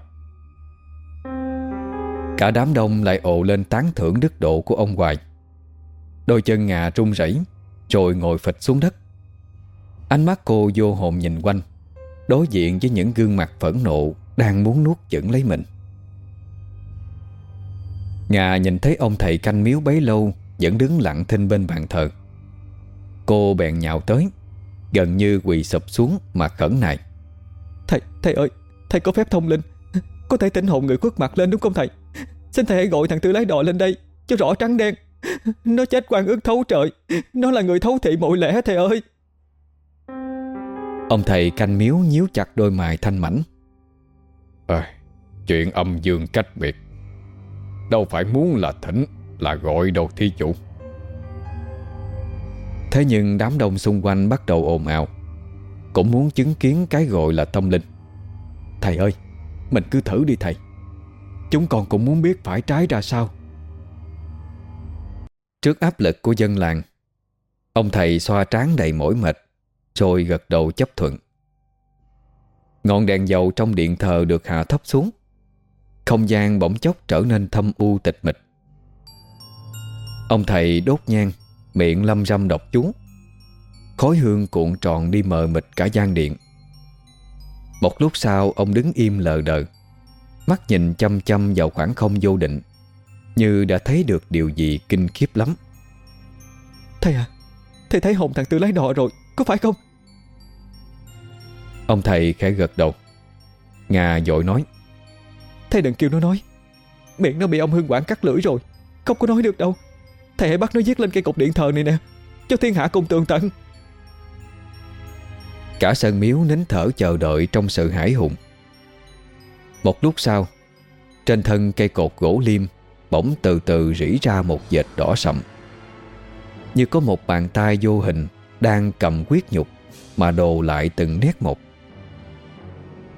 Cả đám đông lại ồ lên tán thưởng đức độ của ông Hoài. Đôi chân ngà run rẩy Rồi ngồi phịch xuống đất. Ánh mắt cô vô hồn nhìn quanh. Đối diện với những gương mặt phẫn nộ Đang muốn nuốt chửng lấy mình. Ngà nhìn thấy ông thầy canh miếu bấy lâu Vẫn đứng lặng thinh bên bàn thờ. Cô bèn nhào tới Gần như quỳ sụp xuống mà khẩn nại Thầy, thầy ơi Thầy có phép thông linh. Có thể tỉnh hồn người khuất mặt lên đúng không thầy? Xin thầy hãy gọi thằng Tư lái đò lên đây Cho rõ trắng đen. Nó chết quan ước thấu trời. Nó là người thấu thị mọi lẽ thầy ơi. Ông thầy canh miếu nhíu chặt đôi mày thanh mảnh. À, Chuyện âm dương cách biệt. Đâu phải muốn là thỉnh Là gọi đâu thí chủ. Thế nhưng đám đông xung quanh bắt đầu ồn ào. Cũng muốn chứng kiến cái gọi là tâm linh. Thầy ơi Mình cứ thử đi thầy. Chúng con cũng muốn biết phải trái ra sao. Trước áp lực của dân làng Ông thầy xoa trán đầy mỏi mệt rồi gật đầu chấp thuận. Ngọn đèn dầu trong điện thờ được hạ thấp xuống. Không gian bỗng chốc trở nên thâm u tịch mịch. Ông thầy đốt nhang, Miệng lâm râm đọc chú. Khói hương cuộn tròn đi mờ mịt cả gian điện. Một lúc sau, ông đứng im lờ đờ. Mắt nhìn chăm chăm vào khoảng không vô định, Như đã thấy được điều gì kinh khiếp lắm. Thầy à Thầy thấy hồn thằng Tư lái đò rồi, Có phải không? Ông thầy khẽ gật đầu. Ngà dội nói. Thầy đừng kêu nó nói. Miệng nó bị ông Hương Quảng cắt lưỡi rồi. Không có nói được đâu. Thầy hãy bắt nó viết lên cây cột điện thờ này nè. Cho thiên hạ cùng tường tận. Cả sân miếu nín thở chờ đợi trong sự hải hùng. Một lúc sau Trên thân cây cột gỗ liêm Bỗng từ từ rỉ ra một vệt đỏ sậm. Như có một bàn tay vô hình Đang cầm quyết nhục Mà đồ lại từng nét một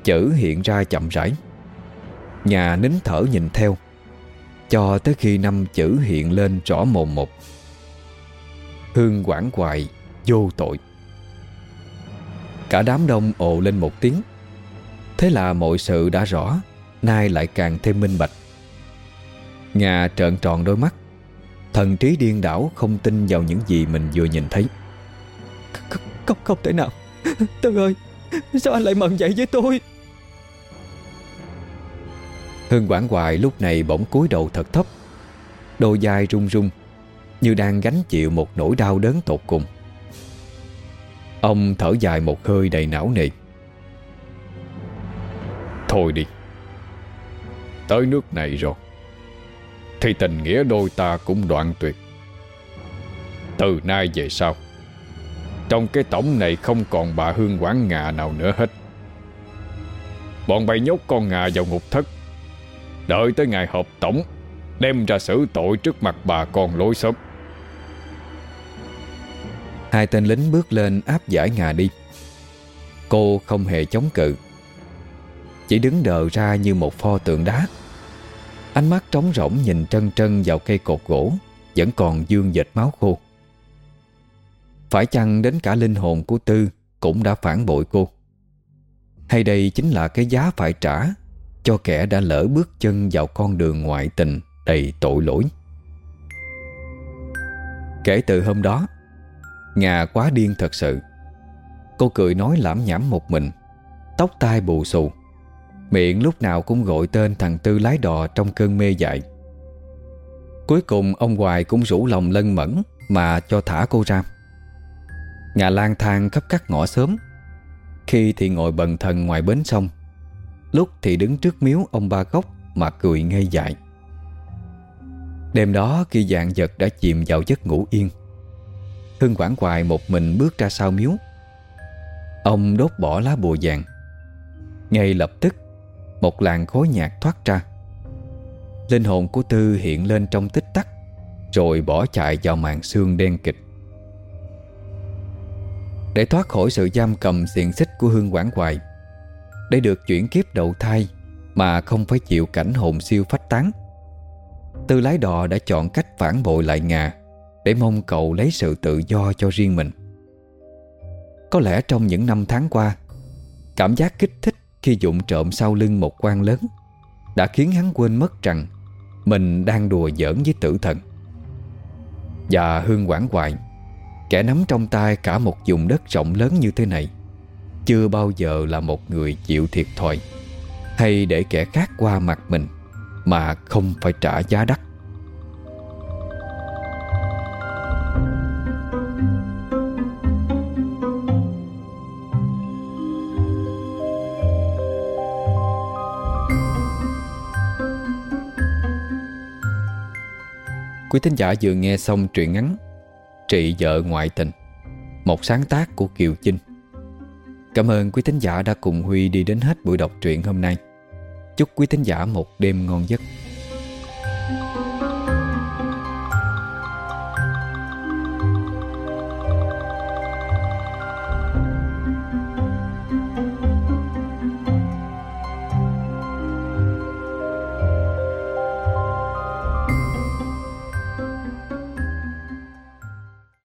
Chữ hiện ra chậm rãi. Nhà nín thở nhìn theo Cho tới khi năm chữ hiện lên rõ mồm một. Hương quảng hoài Vô tội. Cả đám đông ồ lên một tiếng. Thế là mọi sự đã rõ Nay lại càng thêm minh bạch. Nhà trợn tròn đôi mắt. Thần trí điên đảo không tin vào những gì mình vừa nhìn thấy. Không, không, thể nào. Tân ơi Sao anh lại mận vậy với tôi? Hương Quảng Hoài lúc này bỗng cúi đầu thật thấp. Đôi vai run run, Như đang gánh chịu một nỗi đau đớn tột cùng. Ông thở dài một hơi đầy não nề. Thôi đi, Tới nước này rồi. Thì tình nghĩa đôi ta cũng đoạn tuyệt. Từ nay về sau, Trong cái tổng này không còn bà Hương Quảng Ngà nào nữa hết. Bọn bay nhốt con ngà vào ngục thất. Đợi tới ngày họp tổng, Đem ra xử tội trước mặt bà con lối xóm. Hai tên lính bước lên áp giải ngà đi. Cô không hề chống cự, Chỉ đứng đờ ra như một pho tượng đá. Ánh mắt trống rỗng nhìn trân trân vào cây cột gỗ, Vẫn còn dương dịch máu khô. Phải chăng đến cả linh hồn của Tư Cũng đã phản bội cô? Hay đây chính là cái giá phải trả cho kẻ đã lỡ bước chân vào con đường ngoại tình Đầy tội lỗi. Kể từ hôm đó, Ngà quá điên thật sự. Cô cười nói lãm nhảm một mình, Tóc tai bù xù. Miệng lúc nào cũng gọi tên thằng Tư lái đò trong cơn mê dại. Cuối cùng ông Hoài cũng rủ lòng lân mẫn Mà cho thả cô ra. Ngà lang thang khắp các ngõ sớm Khi thì ngồi bần thần ngoài bến sông Lúc thì đứng trước miếu ông ba gốc Mà cười ngây dại. Đêm đó khi dạng vật đã chìm vào giấc ngủ yên, Hưng quảng hoài một mình bước ra sau miếu. Ông đốt bỏ lá bùa vàng. Ngay lập tức, Một làn khối nhạc thoát ra. Linh hồn của Tư hiện lên trong tích tắc, Rồi bỏ chạy vào màn xương đen kịch. Để thoát khỏi sự giam cầm xiềng xích của Hương Quảng Hoài để được chuyển kiếp đầu thai Mà không phải chịu cảnh hồn siêu phách tán. Tư lái đò đã chọn cách phản bội lại ngà để mong cậu lấy sự tự do cho riêng mình. Có lẽ trong những năm tháng qua, Cảm giác kích thích khi dụng trộm sau lưng một quan lớn Đã khiến hắn quên mất rằng Mình đang đùa giỡn với tử thần. Và Hương quảng hoài Kẻ nắm trong tay cả một vùng đất rộng lớn như thế này chưa bao giờ là một người chịu thiệt thòi, Hay để kẻ khác qua mặt mình Mà không phải trả giá đắt. Quý thính giả vừa nghe xong truyện ngắn Trị vợ ngoại tình, Một sáng tác của Kiều Chinh. Cảm ơn quý thính giả đã cùng Huy đi đến hết buổi đọc truyện hôm nay. Chúc quý thính giả một đêm ngon giấc.